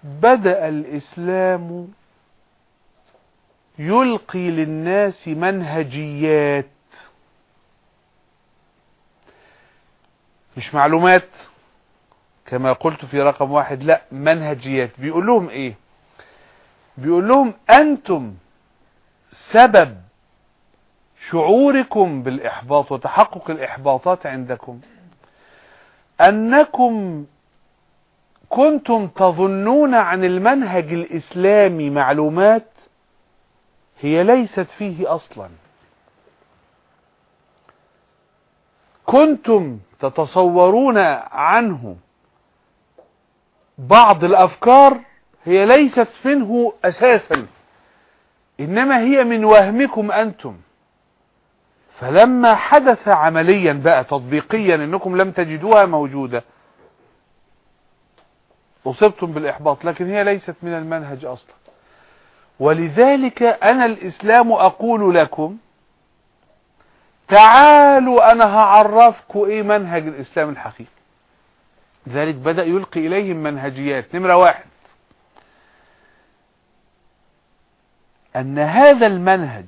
S2: بدأ الإسلام يلقي للناس منهجيات مش معلومات. كما قلت في رقم واحد لا منهجيات. بيقول لهم إيه؟ بيقول لهم أنتم سبب شعوركم بالإحباط وتحقق الإحباطات عندكم. أنكم كنتم تظنون عن المنهج الإسلامي معلومات هي ليست فيه أصلا. كنتم تتصورون عنه. بعض الأفكار هي ليست منه أساسا إنما هي من وهمكم أنتم. فلما حدث عمليا بقى تطبيقيا إنكم لم تجدوها موجودة أصبتم بالإحباط لكن هي ليست من المنهج أصلا. ولذلك أنا الإسلام أقول لكم تعالوا أنا هعرفكم إيه منهج الإسلام الحقيقي. ذلك بدأ يلقي إليهم منهجيات. نمرة واحد أن هذا المنهج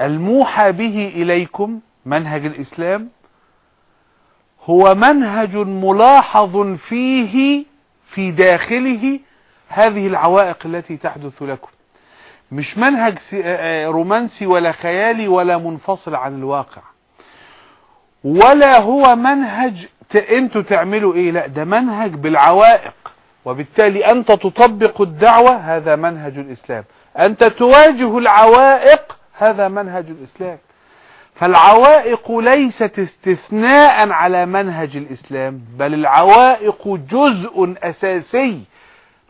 S2: الموحى به إليكم منهج الإسلام هو منهج ملاحظ فيه في داخله هذه العوائق التي تحدث لكم. مش منهج رومانسي ولا خيالي ولا منفصل عن الواقع. ولا هو منهج أنتوا تعملوا إيه؟ لا ده منهج بالعوائق. وبالتالي أنت تطبق الدعوة هذا منهج الإسلام. أنت تواجه العوائق هذا منهج الإسلام. فالعوائق ليست استثناء على منهج الإسلام بل العوائق جزء أساسي.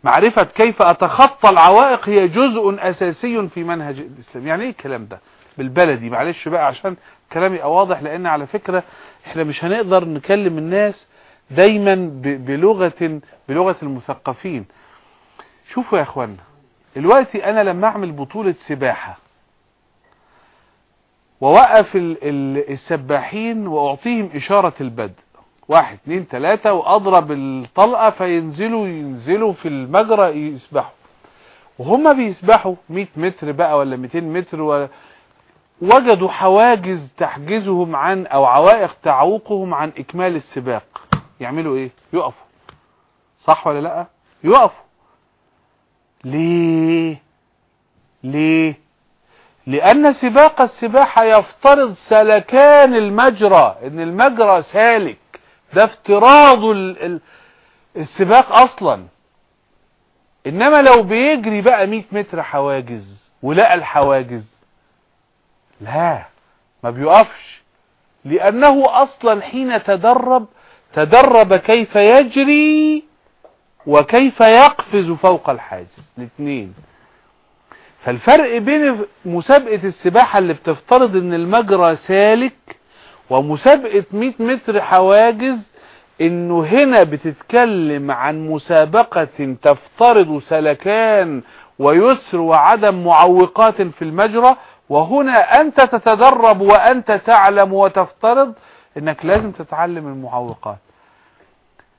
S2: معرفة كيف أتخطى العوائق هي جزء أساسي في منهج الإسلام. يعني إيه الكلام ده؟ بالبلدي. معلش بقى عشان كلامي واضح لأن على فكرة إحنا مش هنقدر نكلم الناس دايما بلغة بلغة المثقفين. شوفوا يا اخوانا دلوقتي أنا لما أعمل بطولة سباحة ووقف السباحين وأعطيهم إشارة البدء. واحد اتنين تلاتة وأضرب الطلقة فينزلوا ينزلوا في المجرى يسبحوا. وهم بيسبحوا 100 متر بقى ولا 200 متر. وجدوا حواجز تحجزهم عن أو عوائق تعوقهم عن إكمال السباق. يعملوا إيه؟ يقفوا. صح ولا لأ؟ يقفوا. ليه؟ ليه؟ لأن سباق السباحة يفترض سلكان المجرى إن المجرى سالك. ده افتراض ال ال السباق أصلا. إنما لو بيجري بقى 100 متر حواجز ولقى الحواجز لا ما بيقفش. لأنه أصلا حين تدرب تدرب كيف يجري وكيف يقفز فوق الحاجز. الاثنين. فالفرق بين مسابقة السباحة اللي بتفترض إن المجرى سالك ومسابقة 100 متر حواجز إنه هنا بتتكلم عن مسابقة تفترض سلكان ويسر وعدم معوقات في المجرى وهنا أنت تتدرب وأنت تعلم وتفترض إنك لازم تتعلم المعوقات.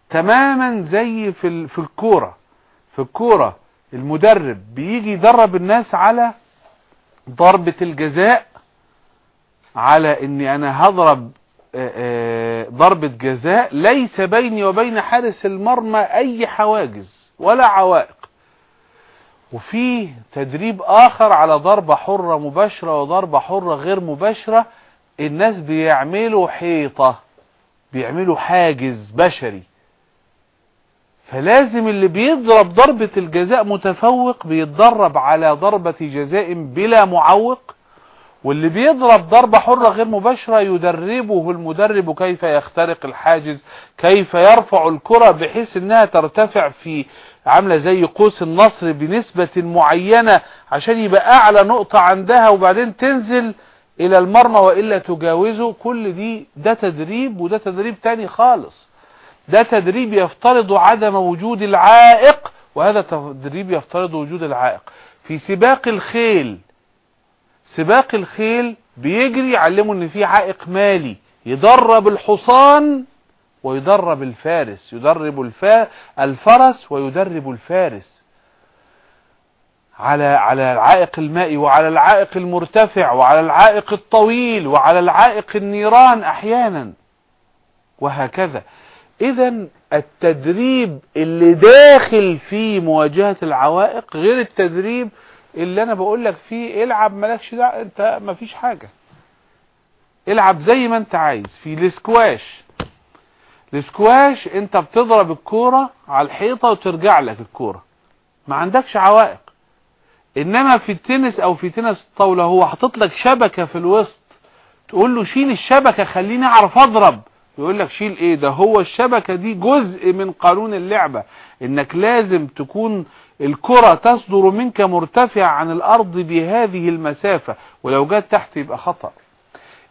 S2: تماما زي في في الكورة. في الكورة المدرب بيجي يدرب الناس على ضربة الجزاء على إني أنا هضرب ضربة جزاء ليس بيني وبين حارس المرمى أي حواجز ولا عوائق. وفي تدريب آخر على ضربة حرة مباشرة وضربة حرة غير مباشرة الناس بيعملوا حيطة بيعملوا حاجز بشري. فلازم اللي بيضرب ضربة الجزاء متفوق بيتدرب على ضربة جزاء بلا معوق واللي بيضرب ضربة حرة غير مباشرة يدربه المدرب كيف يخترق الحاجز كيف يرفع الكرة بحيث إنها ترتفع في عاملة زي قوس النصر بنسبة معينة عشان يبقى أعلى نقطة عندها وبعدين تنزل إلى المرمى وإلا تجاوزه. كل دي ده تدريب وده تدريب تاني خالص. ده تدريب يفترض عدم وجود العائق وهذا تدريب يفترض وجود العائق. في سباق الخيل سباق الخيل بيجري يعلمه إن في عائق مالي يدرب الحصان ويدرب الفارس يدرب الفا الفرس ويدرب الفارس. على على العائق المائي وعلى العائق المرتفع وعلى العائق الطويل وعلى العائق النيران أحيانا. وهكذا. اذا التدريب اللي داخل في مواجهة العوائق غير التدريب اللي أنا بقول لك فيه العب مالكش دعوة أنت مفيش حاجة. العب زي ما أنت عايز. في الاسكواش الاسكواش أنت بتضرب الكورة على الحيطة وترجع لك الكورة. ما عندكش عوائق. إنما في التنس أو في تنس الطاولة هو حاطط لك شبكة في الوسط تقول له شيل الشبكة خليني أعرف أضرب. يقول لك شيل إيه؟ ده هو الشبكة دي جزء من قانون اللعبة. إنك لازم تكون الكرة تصدر منك مرتفع عن الأرض بهذه المسافة ولو جت تحت يبقى خطأ.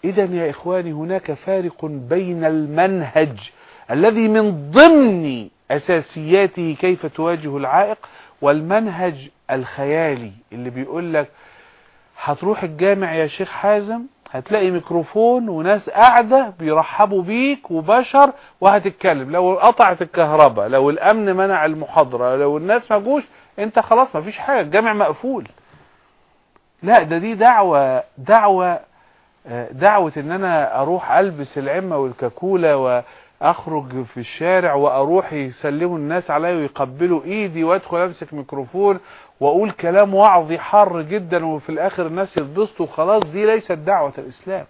S2: اذا يا إخواني هناك فارق بين المنهج الذي من ضمن أساسياته كيف تواجه العائق والمنهج الخيالي اللي بيقول لك هتروح الجامع يا شيخ حازم؟ هتلاقي ميكروفون وناس قاعدة بيرحبوا بيك وبشر وهتتكلم. لو قطعت الكهرباء لو الأمن منع المحاضرة لو الناس ما جوش انت خلاص ما فيش حاجة الجامع مقفول. لا ده دي دعوة دعوة دعوة إن أنا أروح ألبس العمة والكاكولة وأخرج في الشارع وأروح يسلموا الناس عليا ويقبلوا إيدي وأدخل أمسك ميكروفون وأقول كلام وعظي حار جدا وفي الآخر الناس يتبسطوا وخلاص دي ليست دعوة الإسلام.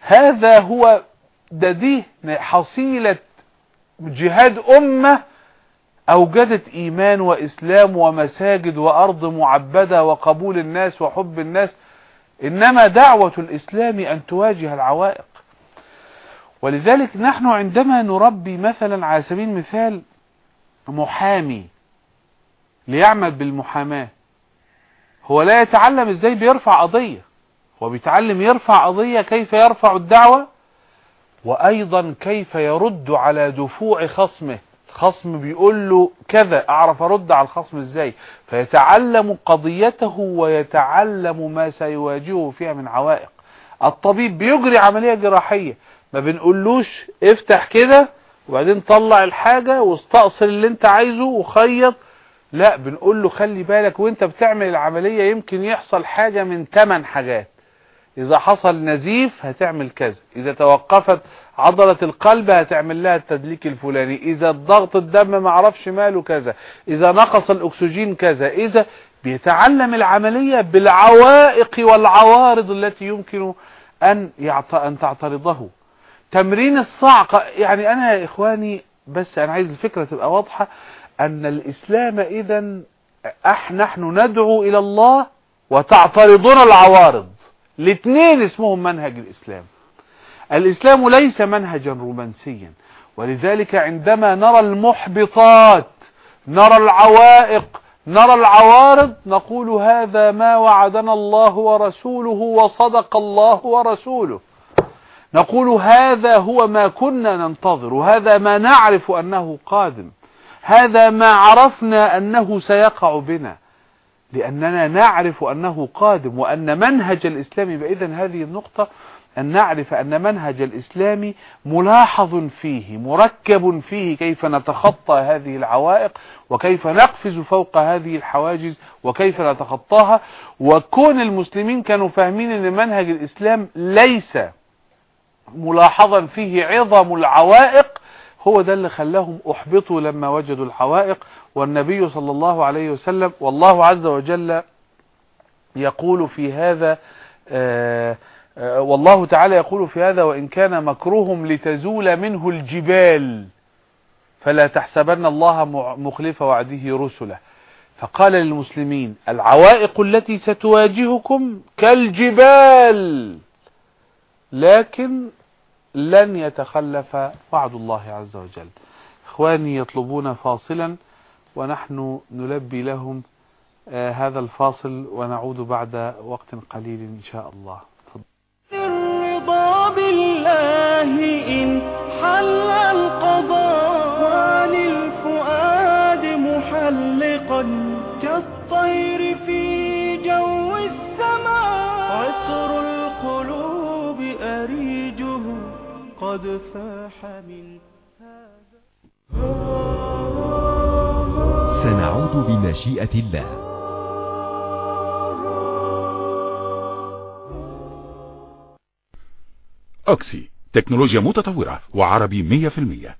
S2: هذا هو ده دي حصيلة جهاد أمة أوجدت إيمان وإسلام ومساجد وأرض معبدة وقبول الناس وحب الناس. إنما دعوة الإسلام أن تواجه العوائق. ولذلك نحن عندما نربي مثلا على سبيل المثال محامي ليعمل بالمحاماة. هو لا يتعلم إزاي بيرفع قضية. هو بيتعلم يرفع قضية كيف يرفع الدعوة وأيضا كيف يرد على دفوع خصمه. خصم بيقول له كذا أعرف أرد على الخصم إزاي. فيتعلم قضيته ويتعلم ما سيواجهه فيها من عوائق. الطبيب بيجري عملية جراحية. ما بنقولوش افتح كده وبعدين طلع الحاجة واستأصل اللي انت عايزه وخيط لا بنقول له خلي بالك وانت بتعمل العملية يمكن يحصل حاجة من 8 حاجات. إذا حصل نزيف هتعمل كذا إذا توقفت عضلة القلب هتعمل لها التدليك الفلاني إذا الضغط الدم ما عرفش ماله كذا إذا نقص الأكسجين كذا إذا بيتعلم العملية بالعوائق والعوارض التي يمكن أن يعط... أن تعترضه. تمرين الصعقة يعني أنا يا إخواني بس أنا عايز الفكرة تبقى واضحة. أن الإسلام اذا أح نحن ندعو إلى الله وتعترضنا العوارض. الاثنين اسمهم منهج الإسلام. الإسلام ليس منهجا رومانسيا ولذلك عندما نرى المحبطات نرى العوائق نرى العوارض نقول هذا ما وعدنا الله ورسوله وصدق الله ورسوله. نقول هذا هو ما كنا ننتظر وهذا ما نعرف أنه قادم. هذا ما عرفنا أنه سيقع بنا. لأننا نعرف أنه قادم وأن منهج الإسلام بإذن هذه النقطة أن نعرف أن منهج الإسلام ملاحظ فيه مركب فيه كيف نتخطى هذه العوائق وكيف نقفز فوق هذه الحواجز وكيف نتخطاها. وكون المسلمين كانوا فاهمين أن منهج الإسلام ليس ملاحظا فيه عظم العوائق هو ده اللي خلاهم أحبطوا لما وجدوا الحوائق والنبي صلى الله عليه وسلم والله عز وجل يقول في هذا آآ آآ والله تعالى يقول في هذا وإن كان مكرهم لتزول منه الجبال فلا تحسبن الله مخلف وعده رسله. فقال للمسلمين العوائق التي ستواجهكم كالجبال لكن لن يتخلف وعد الله عز وجل. إخواني يطلبون فاصلا ونحن نلبي لهم آه هذا الفاصل ونعود بعد وقت قليل إن شاء الله.
S1: قد فاح من
S3: سنعود بمشيئة الله.
S4: أوكسي تكنولوجيا متطورة وعربي مية في المية.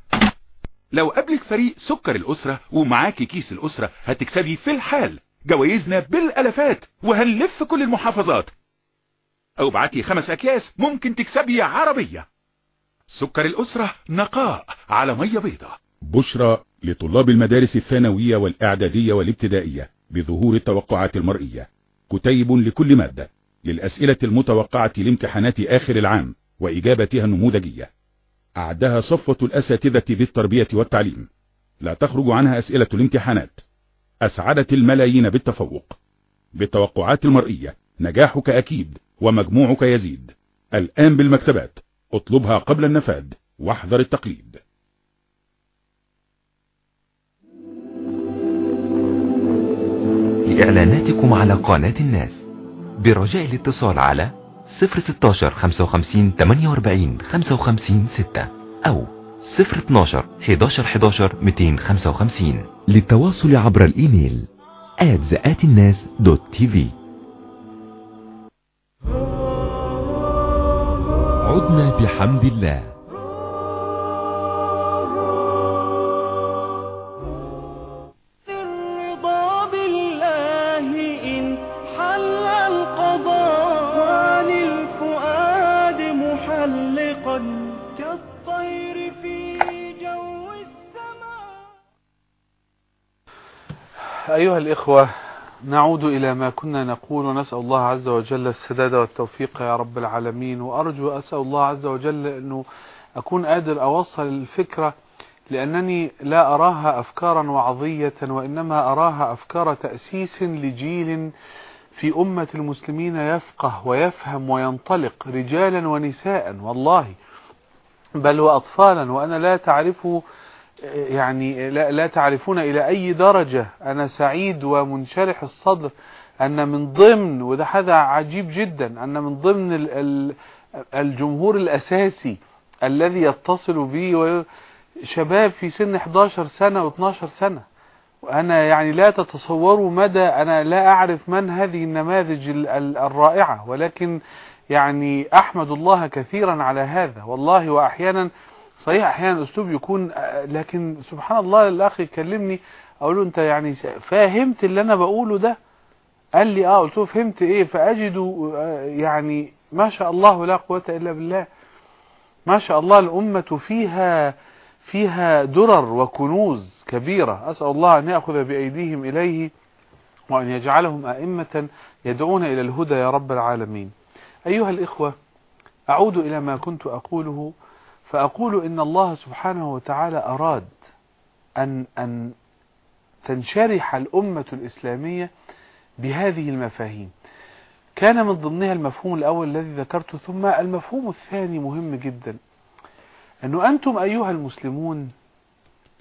S4: لو قابلك فريق سكر الأسرة ومعاكي كيس الأسرة هتكسبي في الحال. جوائزنا بالألفات وهنلف كل المحافظات. أو بعتي خمس أكياس ممكن تكسبي عربية. سكر الأسرة نقاء على مية بيضة. بشرى لطلاب المدارس الثانوية والإعدادية والابتدائية بظهور التوقعات المرئية. كتيب لكل مادة للأسئلة المتوقعة لامتحانات آخر العام وإجابتها النموذجية. أعدها صفوة الأساتذة بالتربية والتعليم. لا تخرج عنها أسئلة الامتحانات. أسعدت الملايين بالتفوق. بالتوقعات المرئية نجاحك أكيد ومجموعك يزيد. الآن بالمكتبات. اطلبها قبل النفاذ واحذر التقليد.
S3: لإعلاناتكم على قناة الناس برجاء الاتصال على 016 55 48 55 6 أو 012 11 11 255 للتواصل عبر الإيميل ads at الناس.tv عدنا بحمد الله.
S1: الرضا بالله إن حل القضاء عن الفؤاد محلقا كالطير في جو السماء.
S2: أيها الإخوة نعود إلى ما كنا نقول ونسأل الله عز وجل السداد والتوفيق يا رب العالمين. وأرجو أسأل الله عز وجل أنه أكون قادر أوصل الفكرة لأنني لا أراها أفكارا وعظية وإنما أراها أفكار تأسيس لجيل في أمة المسلمين يفقه ويفهم وينطلق رجالا ونساء. والله بل وأطفالا وأنا لا تعرفه يعني لا, تعرفون إلى أي درجة أنا سعيد ومنشرح الصدر أن من ضمن وده هذا عجيب جدا أن من ضمن ال- ال- الجمهور الأساسي الذي يتصل بي شباب في سن 11 سنة و12 سنة. وأنا يعني لا تتصوروا مدى أنا لا أعرف من هذه النماذج ال- ال- الرائعة ولكن يعني أحمد الله كثيرا على هذا والله وأحيانا صحيح أحيانا أسلوب يكون لكن سبحان الله الأخ يكلمني أقول له أنت يعني فاهمت اللي أنا بقوله ده؟ قال لي آه قلت له فهمت إيه؟ فأجد آه، يعني ما شاء الله لا قوة إلا بالله. ما شاء الله الأمة فيها فيها درر وكنوز كبيرة. أسأل الله أن يأخذ بأيديهم إليه وأن يجعلهم أئمة يدعون إلى الهدى يا رب العالمين. أيها الإخوة أعود إلى ما كنت أقوله فأقول إن الله سبحانه وتعالى أراد أن أن تنشرح الأمة الإسلامية بهذه المفاهيم. كان من ضمنها المفهوم الأول الذي ذكرته ثم المفهوم الثاني مهم جدا. أنه أنتم أيها المسلمون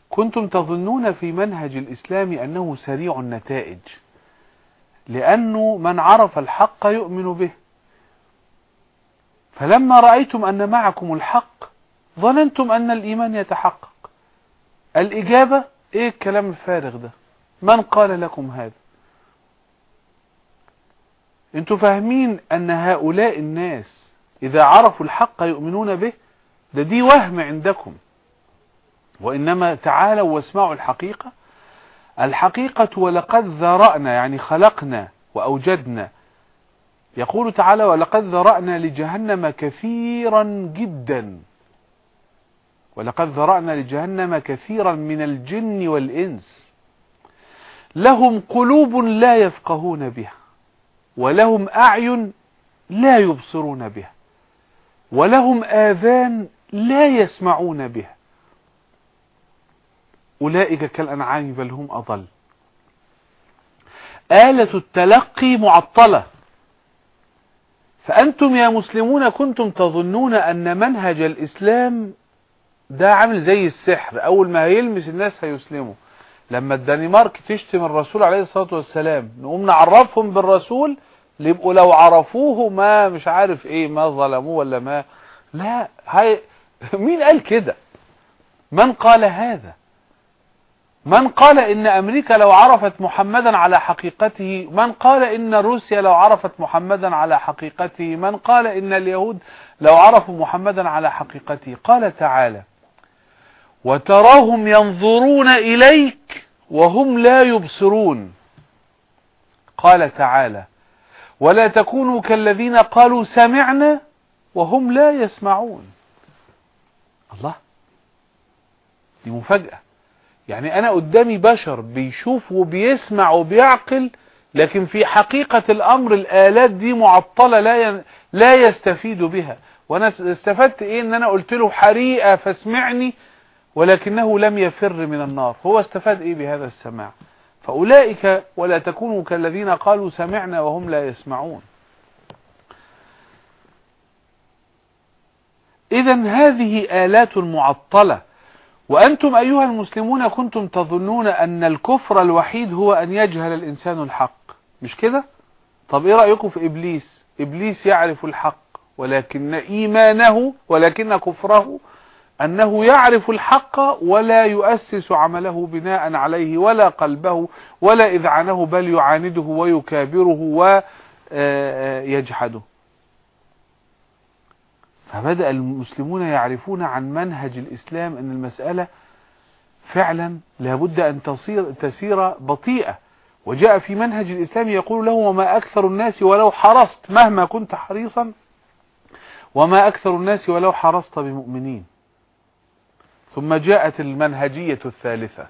S2: كنتم تظنون في منهج الإسلام أنه سريع النتائج لأنه من عرف الحق يؤمن به. فلما رأيتم أن معكم الحق ظننتم أن الإيمان يتحقق. الإجابة إيه الكلام الفارغ ده؟ من قال لكم هذا؟ أنتوا فاهمين أن هؤلاء الناس إذا عرفوا الحق يؤمنون به؟ ده دي وهم عندكم. وإنما تعالوا واسمعوا الحقيقة. الحقيقة ولقد ذرأنا يعني خلقنا وأوجدنا. يقول تعالى ولقد ذرأنا لجهنم كثيرا جدا. ولقد ذرأنا لجهنم كثيرا من الجن والإنس. لهم قلوب لا يفقهون بها ولهم أعين لا يبصرون بها ولهم آذان لا يسمعون بها. أولئك كالأنعام بل هم أضل. آلة التلقي معطلة. فأنتم يا مسلمون كنتم تظنون أن منهج الإسلام ده عامل زي السحر. أول ما هيلمس الناس هيسلموا لما الدنمارك تشتم الرسول عليه الصلاة والسلام نقوم نعرفهم بالرسول يبقوا لو عرفوه ما مش عارف إيه ما ظلموه ولا ما. لا هاي [LAUGHS] مين قال كده؟ من قال هذا؟ من قال إن أمريكا لو عرفت محمدا على حقيقته؟ من قال إن روسيا لو عرفت محمدا على حقيقته؟ من قال إن اليهود لو عرفوا محمدا على حقيقته؟ قال تعالى وتراهم ينظرون إليك وهم لا يبصرون. قال تعالى ولا تكونوا كالذين قالوا سمعنا وهم لا يسمعون. الله دي مفاجأة. يعني أنا قدامي بشر بيشوف وبيسمع وبيعقل لكن في حقيقة الأمر الآلات دي معطلة لا. لا يستفيد بها. وأنا استفدت إيه؟ إن أنا قلت له حريقة فاسمعني ولكنه لم يفر من النار. هو استفاد إيه بهذا السماع؟ فأولئك ولا تكونوا كالذين قالوا سمعنا وهم لا يسمعون. إذا هذه آلات معطلة وأنتم أيها المسلمون كنتم تظنون أن الكفر الوحيد هو أن يجهل الإنسان الحق. مش كده؟ طب إيه رأيكم في إبليس؟ إبليس يعرف الحق ولكن إيمانه ولكن كفره أنه يعرف الحق ولا يؤسس عمله بناء عليه ولا قلبه ولا إذعنه بل يعانده ويكابره ويجحده فبدأ المسلمون يعرفون عن منهج الإسلام أن المسألة فعلا لابد أن تصير تسير بطيئة. وجاء في منهج الإسلام يقول له وما أكثر الناس ولو حرصت مهما كنت حريصا وما أكثر الناس ولو حرصت بمؤمنين. ثم جاءت المنهجية الثالثة.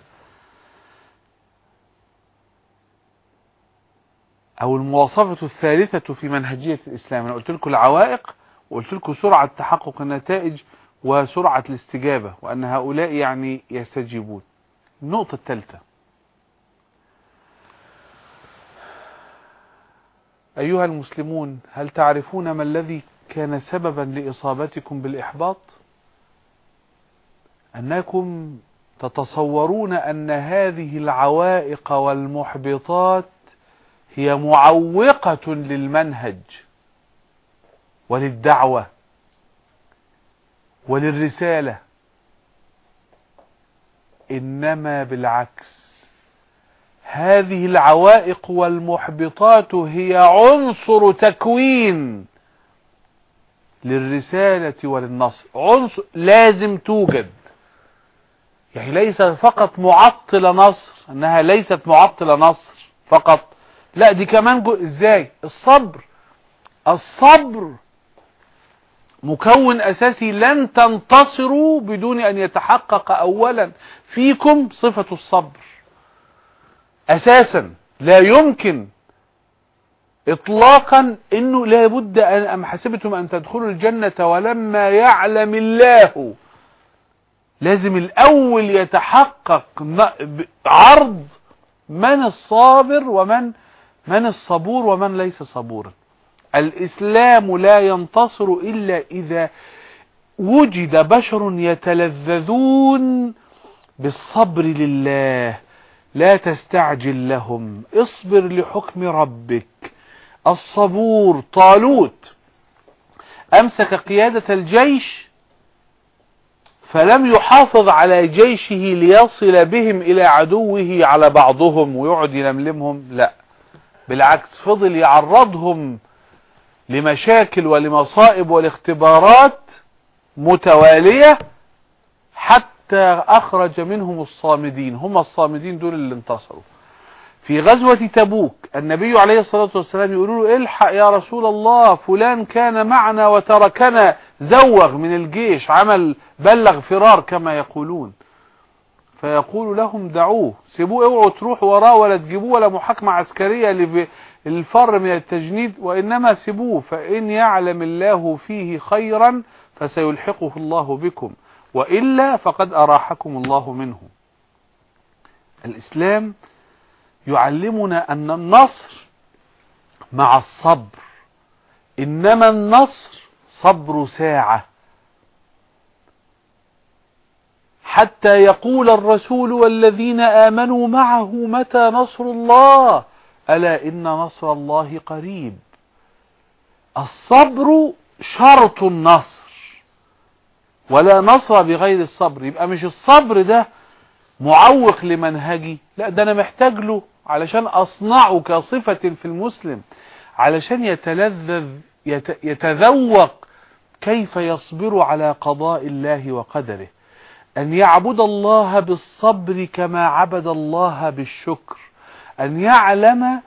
S2: أو المواصفة الثالثة في منهجية الإسلام. أنا قلت لكم العوائق وقلت لكم سرعة تحقق النتائج وسرعة الاستجابة وأن هؤلاء يعني يستجيبون. النقطة الثالثة. أيها المسلمون هل تعرفون ما الذي كان سببا لإصابتكم بالإحباط؟ أنكم تتصورون أن هذه العوائق والمحبطات هي معوقة للمنهج وللدعوة وللرسالة. إنما بالعكس هذه العوائق والمحبطات هي عنصر تكوين للرسالة وللنصر. عنصر لازم توجد. يعني ليس فقط معطل نصر إنها ليست معطلة نصر فقط. لا دي كمان جو إزاي؟ الصبر. الصبر مكون أساسي لن تنتصروا بدون أن يتحقق اولا فيكم صفة الصبر. أساسا لا يمكن اطلاقا إنه لابد ان أم حسبتم أن تدخلوا الجنة ولما يعلم الله لازم الأول يتحقق عرض من الصابر ومن من الصبور ومن ليس صبورا. الإسلام لا ينتصر إلا إذا وجد بشر يتلذذون بالصبر لله. لا تستعجل لهم. اصبر لحكم ربك. الصبور طالوت. أمسك قيادة الجيش فلم يحافظ على جيشه ليصل بهم إلى عدوه على بعضهم ويقعد يلملمهم لا. بالعكس فضل يعرضهم لمشاكل ولمصائب والاختبارات متوالية حتى أخرج منهم الصامدين. هم الصامدين دول اللي انتصروا. في غزوة تبوك النبي عليه الصلاة والسلام يقولوا له إلحق يا رسول الله فلان كان معنا وتركنا. زوغ من الجيش عمل بلغ فرار كما يقولون. فيقول لهم دعوه سيبوه اوعوا تروحوا وراه ولا تجيبوه ولا محاكمة عسكرية للفر من التجنيد وإنما سيبوه فإن يعلم الله فيه خيرا فسيلحقه الله بكم وإلا فقد أراحكم الله منه. الإسلام يعلمنا أن النصر مع الصبر إنما النصر صبر ساعة. حتى يقول الرسول والذين آمنوا معه متى نصر الله؟ ألا إن نصر الله قريب. الصبر شرط النصر. ولا نصر بغير الصبر. يبقى مش الصبر ده معوق لمنهجي. لا ده أنا محتاج له علشان أصنعه كصفة في المسلم. علشان يتلذذ يتذوق كيف يصبر على قضاء الله وقدره؟ أن يعبد الله بالصبر كما عبد الله بالشكر. أن يعلم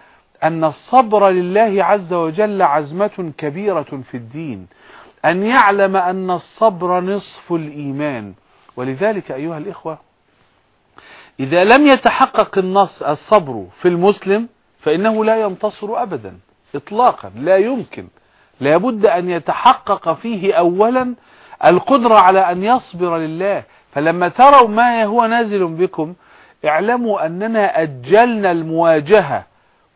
S2: أن الصبر لله عز وجل عزمة كبيرة في الدين. أن يعلم أن الصبر نصف الإيمان. ولذلك أيها الإخوة إذا لم يتحقق النص الصبر في المسلم فإنه لا ينتصر أبدا إطلاقا لا يمكن. لابد أن يتحقق فيه أولا القدرة على أن يصبر لله. فلما تروا ما هو نازل بكم اعلموا أننا أجلنا المواجهة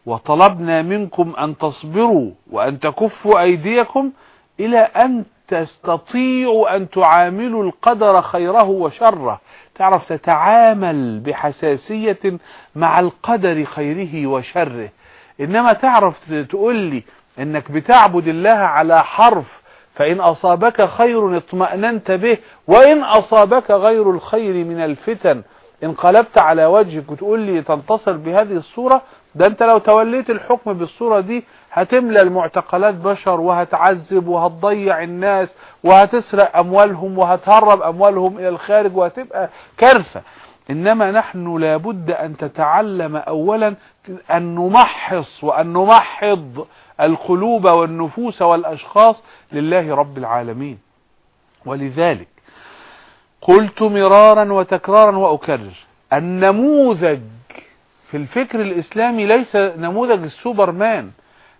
S2: وطلبنا منكم أن تصبروا وأن تكفوا أيديكم إلى أن تستطيعوا أن تعاملوا القدر خيره وشره. تعرف تتعامل بحساسية مع القدر خيره وشره. إنما تعرف تقول لي إنك بتعبد الله على حرف فإن أصابك خير اطمأننت به وإن أصابك غير الخير من الفتن. انقلبت على وجهك وتقول لي تنتصر بهذه الصورة ده أنت لو توليت الحكم بالصورة دي هتملى المعتقلات بشر وهتعذب وهتضيع الناس وهتسرق أموالهم وهتهرب أموالهم إلى الخارج وهتبقى كارثة. إنما نحن لابد أن تتعلم أولا أن نمحص وأن نمحض. القلوب والنفوس والأشخاص لله رب العالمين. ولذلك قلت مرارا وتكرارا وأكرر النموذج في الفكر الإسلامي ليس نموذج السوبرمان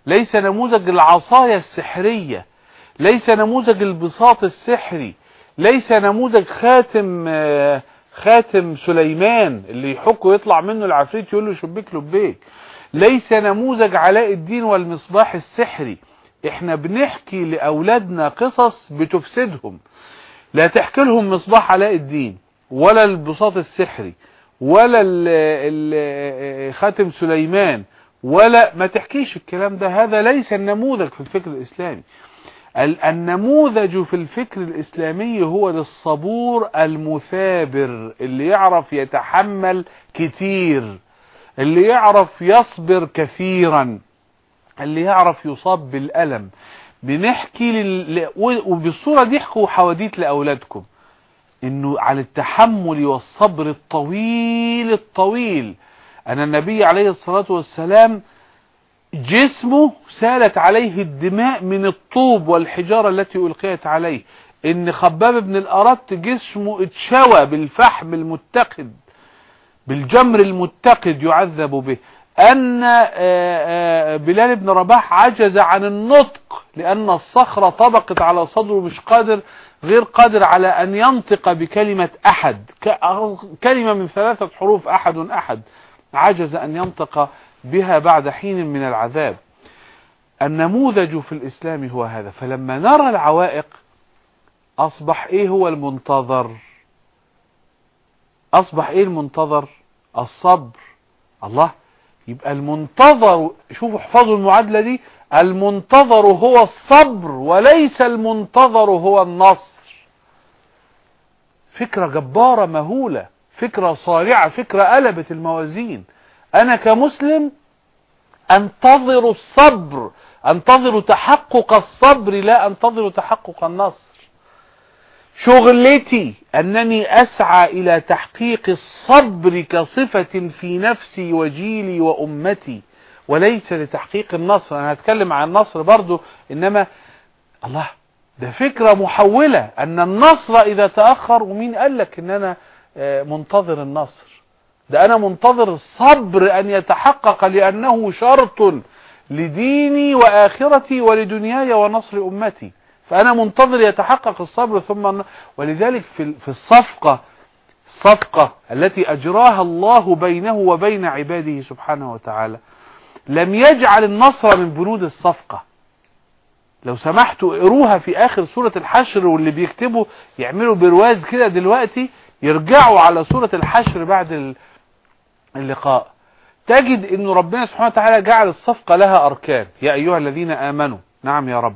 S2: ليس نموذج العصاية السحرية ليس نموذج البساط السحري ليس نموذج خاتم آه، خاتم سليمان اللي يحك ويطلع منه العفريت يقول له شبيك لبيك. ليس نموذج علاء الدين والمصباح السحري. إحنا بنحكي لأولادنا قصص بتفسدهم. لا تحكي لهم مصباح علاء الدين ولا البساط السحري ولا خاتم سليمان ولا ما تحكيش الكلام ده. هذا ليس النموذج في الفكر الإسلامي. ال- النموذج في الفكر الإسلامي هو للصبور المثابر اللي يعرف يتحمل كتير. اللي يعرف يصبر كثيرا اللي يعرف يصاب بالألم. بنحكي لل... وبالصورة دي احكوا حواديت لأولادكم. إنه على التحمل والصبر الطويل الطويل. أن النبي عليه الصلاة والسلام جسمه سالت عليه الدماء من الطوب والحجارة التي ألقيت عليه. إن خباب بن الأرت جسمه اتشوى بالفحم المتقد بالجمر المتقد يعذب به. أن آه، آه، بلال بن رباح عجز عن النطق لأن الصخرة طبقت على صدره مش قادر غير قادر على أن ينطق بكلمة أحد. كلمة من ثلاثة حروف أحد أحد. عجز أن ينطق بها بعد حين من العذاب. النموذج في الإسلام هو هذا. فلما نرى العوائق أصبح إيه هو المنتظر؟ أصبح إيه المنتظر؟ الصبر. الله يبقى المنتظر شوفوا احفظوا المعادلة دي المنتظر هو الصبر وليس المنتظر هو النصر. فكرة جبارة مهولة فكرة صارعة فكرة قلبت الموازين. أنا كمسلم أنتظر الصبر أنتظر تحقق الصبر لا أنتظر تحقق النصر. شغلتي أنني أسعى إلى تحقيق الصبر كصفة في نفسي وجيلي وأمتي وليس لتحقيق النصر. أنا هتكلم عن النصر برضو إنما الله ده فكرة محولة أن النصر إذا تأخر ومين قال لك إن أنا آه، منتظر النصر؟ ده أنا منتظر الصبر أن يتحقق لأنه شرط لديني وآخرتي ولدنياي ونصر أمتي. فأنا منتظر يتحقق الصبر ثم ولذلك في الصفقة الصفقة التي أجراها الله بينه وبين عباده سبحانه وتعالى لم يجعل النصر من بنود الصفقة. لو سمحتوا اقروها في آخر سورة الحشر واللي بيكتبوا يعملوا برواز كده دلوقتي يرجعوا على سورة الحشر بعد اللقاء. تجد إن ربنا سبحانه وتعالى جعل الصفقة لها أركان. يا أيها الذين آمنوا نعم يا رب.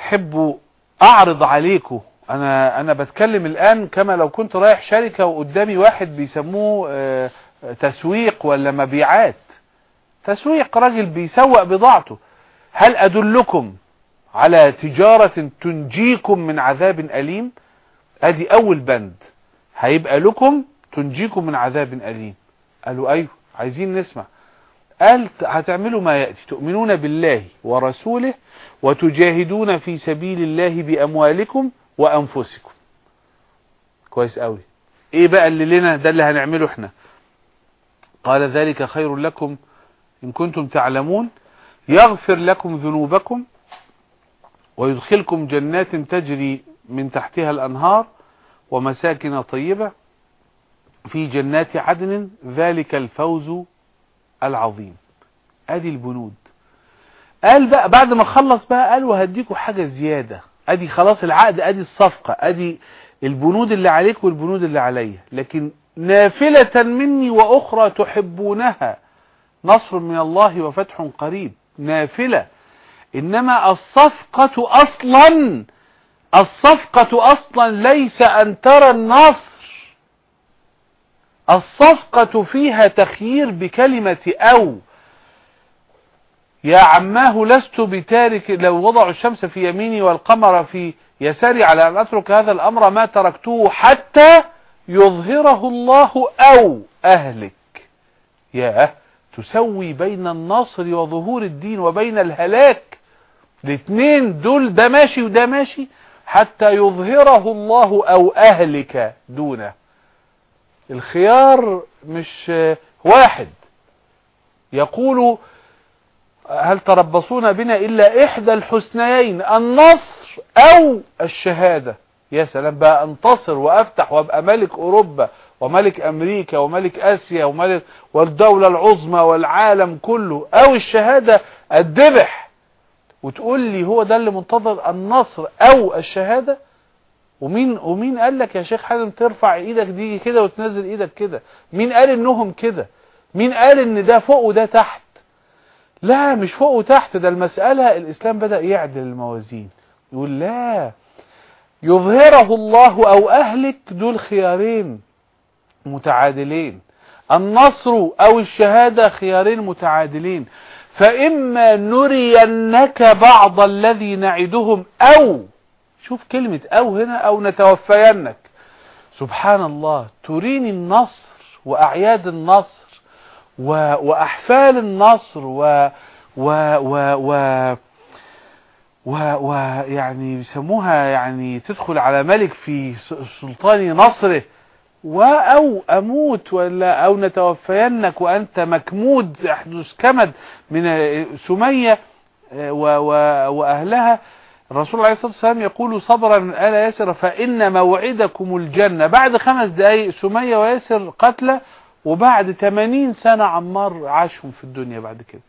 S2: تحبوا أعرض عليكم. أنا أنا بتكلم الآن كما لو كنت رايح شركة وقدامي واحد بيسموه آه، تسويق ولا مبيعات. تسويق راجل بيسوق بضاعته. هل أدلكم على تجارة تنجيكم من عذاب أليم؟ أدي أول بند. هيبقى لكم تنجيكم من عذاب أليم. قالوا أيوه عايزين نسمع. قال هتعملوا ما يأتي تؤمنون بالله ورسوله وتجاهدون في سبيل الله بأموالكم وأنفسكم. كويس قوي إيه بقى اللي لنا ده اللي هنعمله إحنا؟ قال ذلك خير لكم إن كنتم تعلمون. يغفر لكم ذنوبكم ويدخلكم جنات تجري من تحتها الأنهار ومساكن طيبة في جنات عدن. ذلك الفوز العظيم. أدي البنود. قال بقى بعد ما خلص بقى قال وهديكوا حاجة زيادة. أدي خلاص العقد أدي الصفقة أدي البنود اللي عليك والبنود اللي عليا. لكن نافلة مني وأخرى تحبونها. نصر من الله وفتح قريب. نافلة. إنما الصفقة أصلا الصفقة أصلا ليس أن ترى النصر. الصفقة فيها تخيير بكلمة أو. يا عماه لست بتارك لو وضعوا الشمس في يميني والقمر في يساري على أن أترك هذا الأمر ما تركته حتى يظهره الله أو أهلك. يا تسوي بين النصر وظهور الدين وبين الهلاك. الاثنين دول ده ماشي وده ماشي حتى يظهره الله أو أهلك دونه. الخيار مش واحد. يقول هل تربصون بنا إلا إحدى الحسنيين النصر أو الشهادة؟ يا سلام بقى أنتصر وأفتح وأبقى ملك أوروبا وملك أمريكا وملك آسيا وملك والدولة العظمى والعالم كله أو الشهادة الذبح. وتقول لي هو ده اللي منتظر النصر أو الشهادة؟ ومين ومين قال لك يا شيخ حازم ترفع إيدك دي كده وتنزل إيدك كده؟ مين قال إنهم كده؟ مين قال إن ده فوق وده تحت؟ لا مش فوق وتحت ده المسألة الإسلام بدأ يعدل الموازين. يقول لا. يظهره الله أو أهلك دول خيارين متعادلين. النصر أو الشهادة خيارين متعادلين. فإما نرينك بعض الذي نعدهم أو شوف كلمة أو هنا أو نتوفينك. سبحان الله تريني النصر وأعياد النصر. و... وأحفال النصر و و و و ويعني يسموها يعني تدخل على ملك في سلطان نصره. أو أموت ولا أو نتوفينك وأنت مكمود يحدث كمد من سمية و و وأهلها. الرسول عليه الصلاة والسلام يقول صبرا آل ياسر فإن موعدكم الجنة. بعد خمس دقايق سمية وياسر قتلى وبعد 80 سنة عمار عاشهم في الدنيا بعد كده.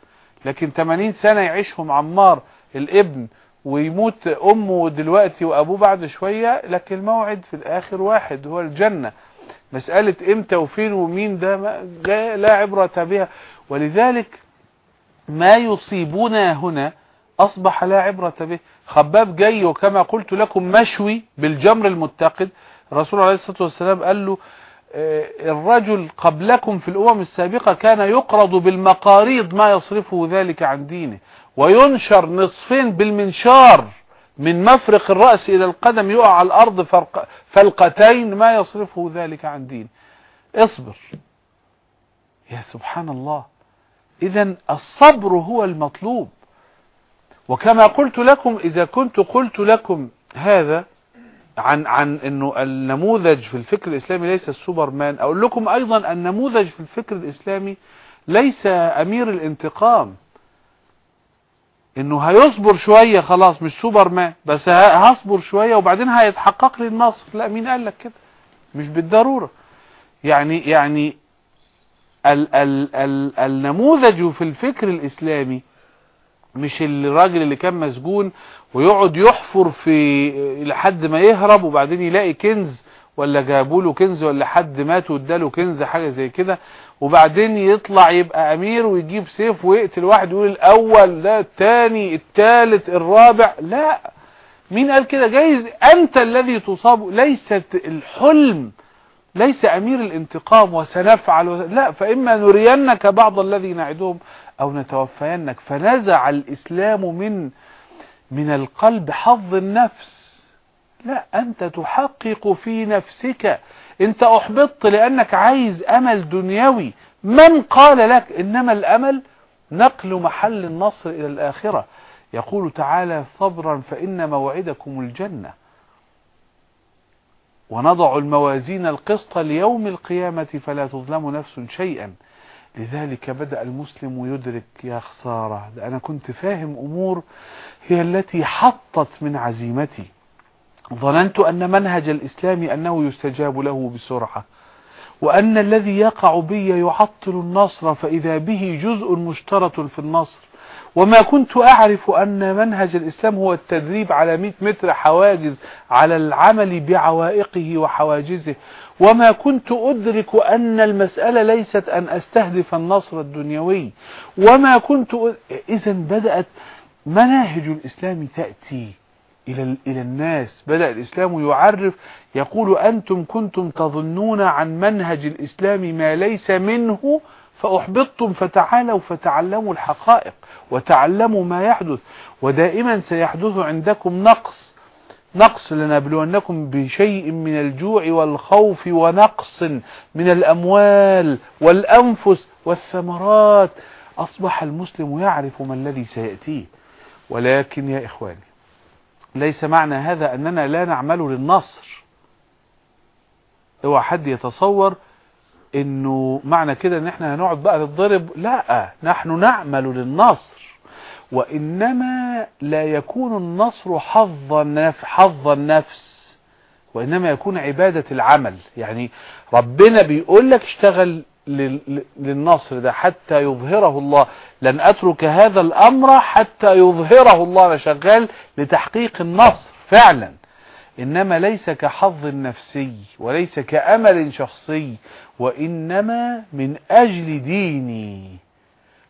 S2: لكن 80 سنة يعيشهم عمار الابن ويموت أمه دلوقتي وأبوه بعد شوية لكن الموعد في الآخر واحد هو الجنة. مسألة إمتى وفين ومين ده لا عبرة بها. ولذلك ما يصيبنا هنا أصبح لا عبرة به. خباب جاي وكما قلت لكم مشوي بالجمر المتقد. الرسول عليه الصلاة والسلام قال له الرجل قبلكم في الأمم السابقة كان يقرض بالمقاريض ما يصرفه ذلك عن دينه وينشر نصفين بالمنشار من مفرق الرأس إلى القدم يقع على الأرض فلقتين ما يصرفه ذلك عن دينه. اصبر. يا سبحان الله إذا الصبر هو المطلوب. وكما قلت لكم إذا كنت قلت لكم هذا عن عن إنه النموذج في الفكر الإسلامي ليس السوبرمان. أقول لكم أيضا النموذج في الفكر الإسلامي ليس أمير الانتقام. إنه هيصبر شوية خلاص مش سوبرمان بس هصبر شوية وبعدين هيتحقق لي النصر. لا مين قال لك كده؟ مش بالضرورة. يعني يعني ال ال ال النموذج في الفكر الإسلامي مش الراجل اللي كان مسجون ويقعد يحفر في لحد ما يهرب وبعدين يلاقي كنز ولا جابوا له كنز ولا حد مات واداله كنز حاجة زي كده. وبعدين يطلع يبقى أمير ويجيب سيف ويقتل واحد ويقول الأول ده الثاني الثالث الرابع. لا. مين قال كده؟ جايز. أنت الذي تصاب. ليست الحلم ليس أمير الانتقام وسنفعل. لا فإما نرينك بعض الذي نعدهم أو نتوفينك. فنزع الإسلام من من القلب حظ النفس. لا أنت تحقق في نفسك. انت احبطت لأنك عايز أمل دنيوي من قال لك إنما الأمل نقل محل النصر إلى الآخرة؟ يقول تعالى صبرا فإن موعدكم الجنة. ونضع الموازين القسط ليوم القيامة فلا تظلم نفس شيئا. لذلك بدأ المسلم يدرك يا خسارة ده أنا كنت فاهم أمور هي التي حطت من عزيمتي. ظننت أن منهج الإسلام أنه يستجاب له بسرعة وأن الذي يقع بي يعطل النصر فإذا به جزء مشترط في النصر. وما كنت أعرف أن منهج الإسلام هو التدريب على 100 متر حواجز على العمل بعوائقه وحواجزه. وما كنت أدرك أن المسألة ليست أن أستهدف النصر الدنيوي. وما كنت إذا بدأت مناهج الإسلام تأتي إلى إلى الناس. بدأ الإسلام يعرف يقول أنتم كنتم تظنون عن منهج الإسلام ما ليس منه فأحبطتم فتعالوا فتعلموا الحقائق وتعلموا ما يحدث. ودائما سيحدث عندكم نقص نقص لنبلونكم بشيء من الجوع والخوف ونقص من الأموال والأنفس والثمرات. أصبح المسلم يعرف ما الذي سيأتيه. ولكن يا إخواني ليس معنى هذا أننا لا نعمل للنصر. اوعى حد يتصور إنه معنى كده إن إحنا هنقعد بقى نتضرب لا نحن نعمل للنصر وإنما لا يكون النصر حظ النف حظ النفس وإنما يكون عبادة العمل. يعني ربنا بيقول لك اشتغل لل- للنصر ده حتى يظهره الله. لن أترك هذا الأمر حتى يظهره الله. أنا شغال لتحقيق النصر فعلا. إنما ليس كحظ نفسي وليس كأمل شخصي وإنما من أجل ديني.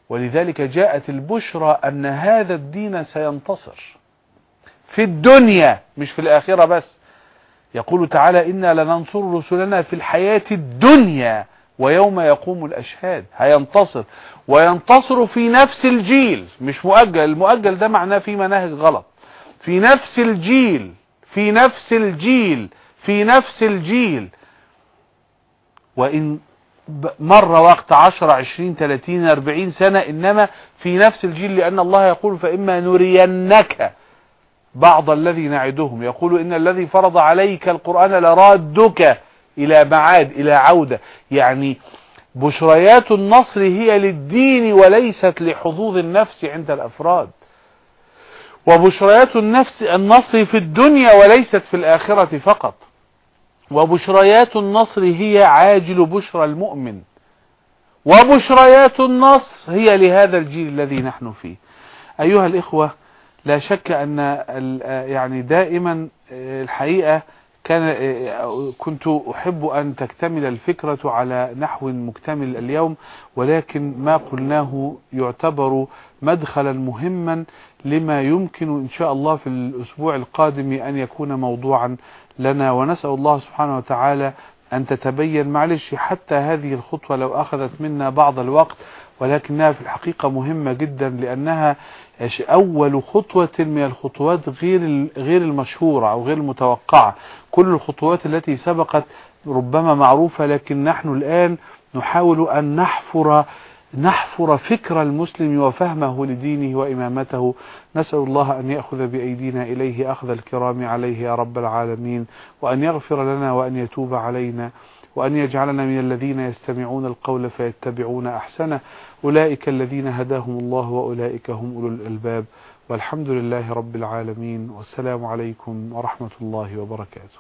S2: ولذلك جاءت البشرى أن هذا الدين سينتصر. في الدنيا مش في الآخرة بس. يقول تعالى إنا لننصر رسلنا في الحياة الدنيا ويوم يقوم الأشهاد. هينتصر. وينتصر في نفس الجيل. مش مؤجل. المؤجل ده معناه في مناهج غلط. في نفس الجيل. في نفس الجيل في نفس الجيل. وإن مر وقت 10 20 30 40 سنة إنما في نفس الجيل لأن الله يقول فإما نرينك. بعض الذي نعدهم يقول إن الذي فرض عليك القرآن لرادك إلى معاد إلى عودة. يعني بشريات النصر هي للدين وليست لحظوظ النفس عند الأفراد. وبشريات النفس النصر في الدنيا وليست في الآخرة فقط. وبشريات النصر هي عاجل بشرى المؤمن. وبشريات النصر هي لهذا الجيل الذي نحن فيه. أيها الإخوة لا شك أن يعني دائما الحقيقة كان كنت أحب أن تكتمل الفكرة على نحو مكتمل اليوم ولكن ما قلناه يعتبر مدخلا مهما لما يمكن إن شاء الله في الأسبوع القادم أن يكون موضوعا لنا. ونسأل الله سبحانه وتعالى أن تتبين. معلش حتى هذه الخطوة لو أخذت منا بعض الوقت ولكنها في الحقيقة مهمة جدا لأنها أول خطوة من الخطوات غير غير المشهورة أو غير المتوقعة. كل الخطوات التي سبقت ربما معروفة لكن نحن الآن نحاول أن نحفر نحفر فكر المسلم وفهمه لدينه وإمامته. نسأل الله أن يأخذ بأيدينا إليه أخذ الكرام عليه يا رب العالمين وأن يغفر لنا وأن يتوب علينا وأن يجعلنا من الذين يستمعون القول فيتبعون أحسنه. أولئك الذين هداهم الله وأولئك هم أولو الألباب. والحمد لله رب العالمين. والسلام عليكم ورحمة الله وبركاته.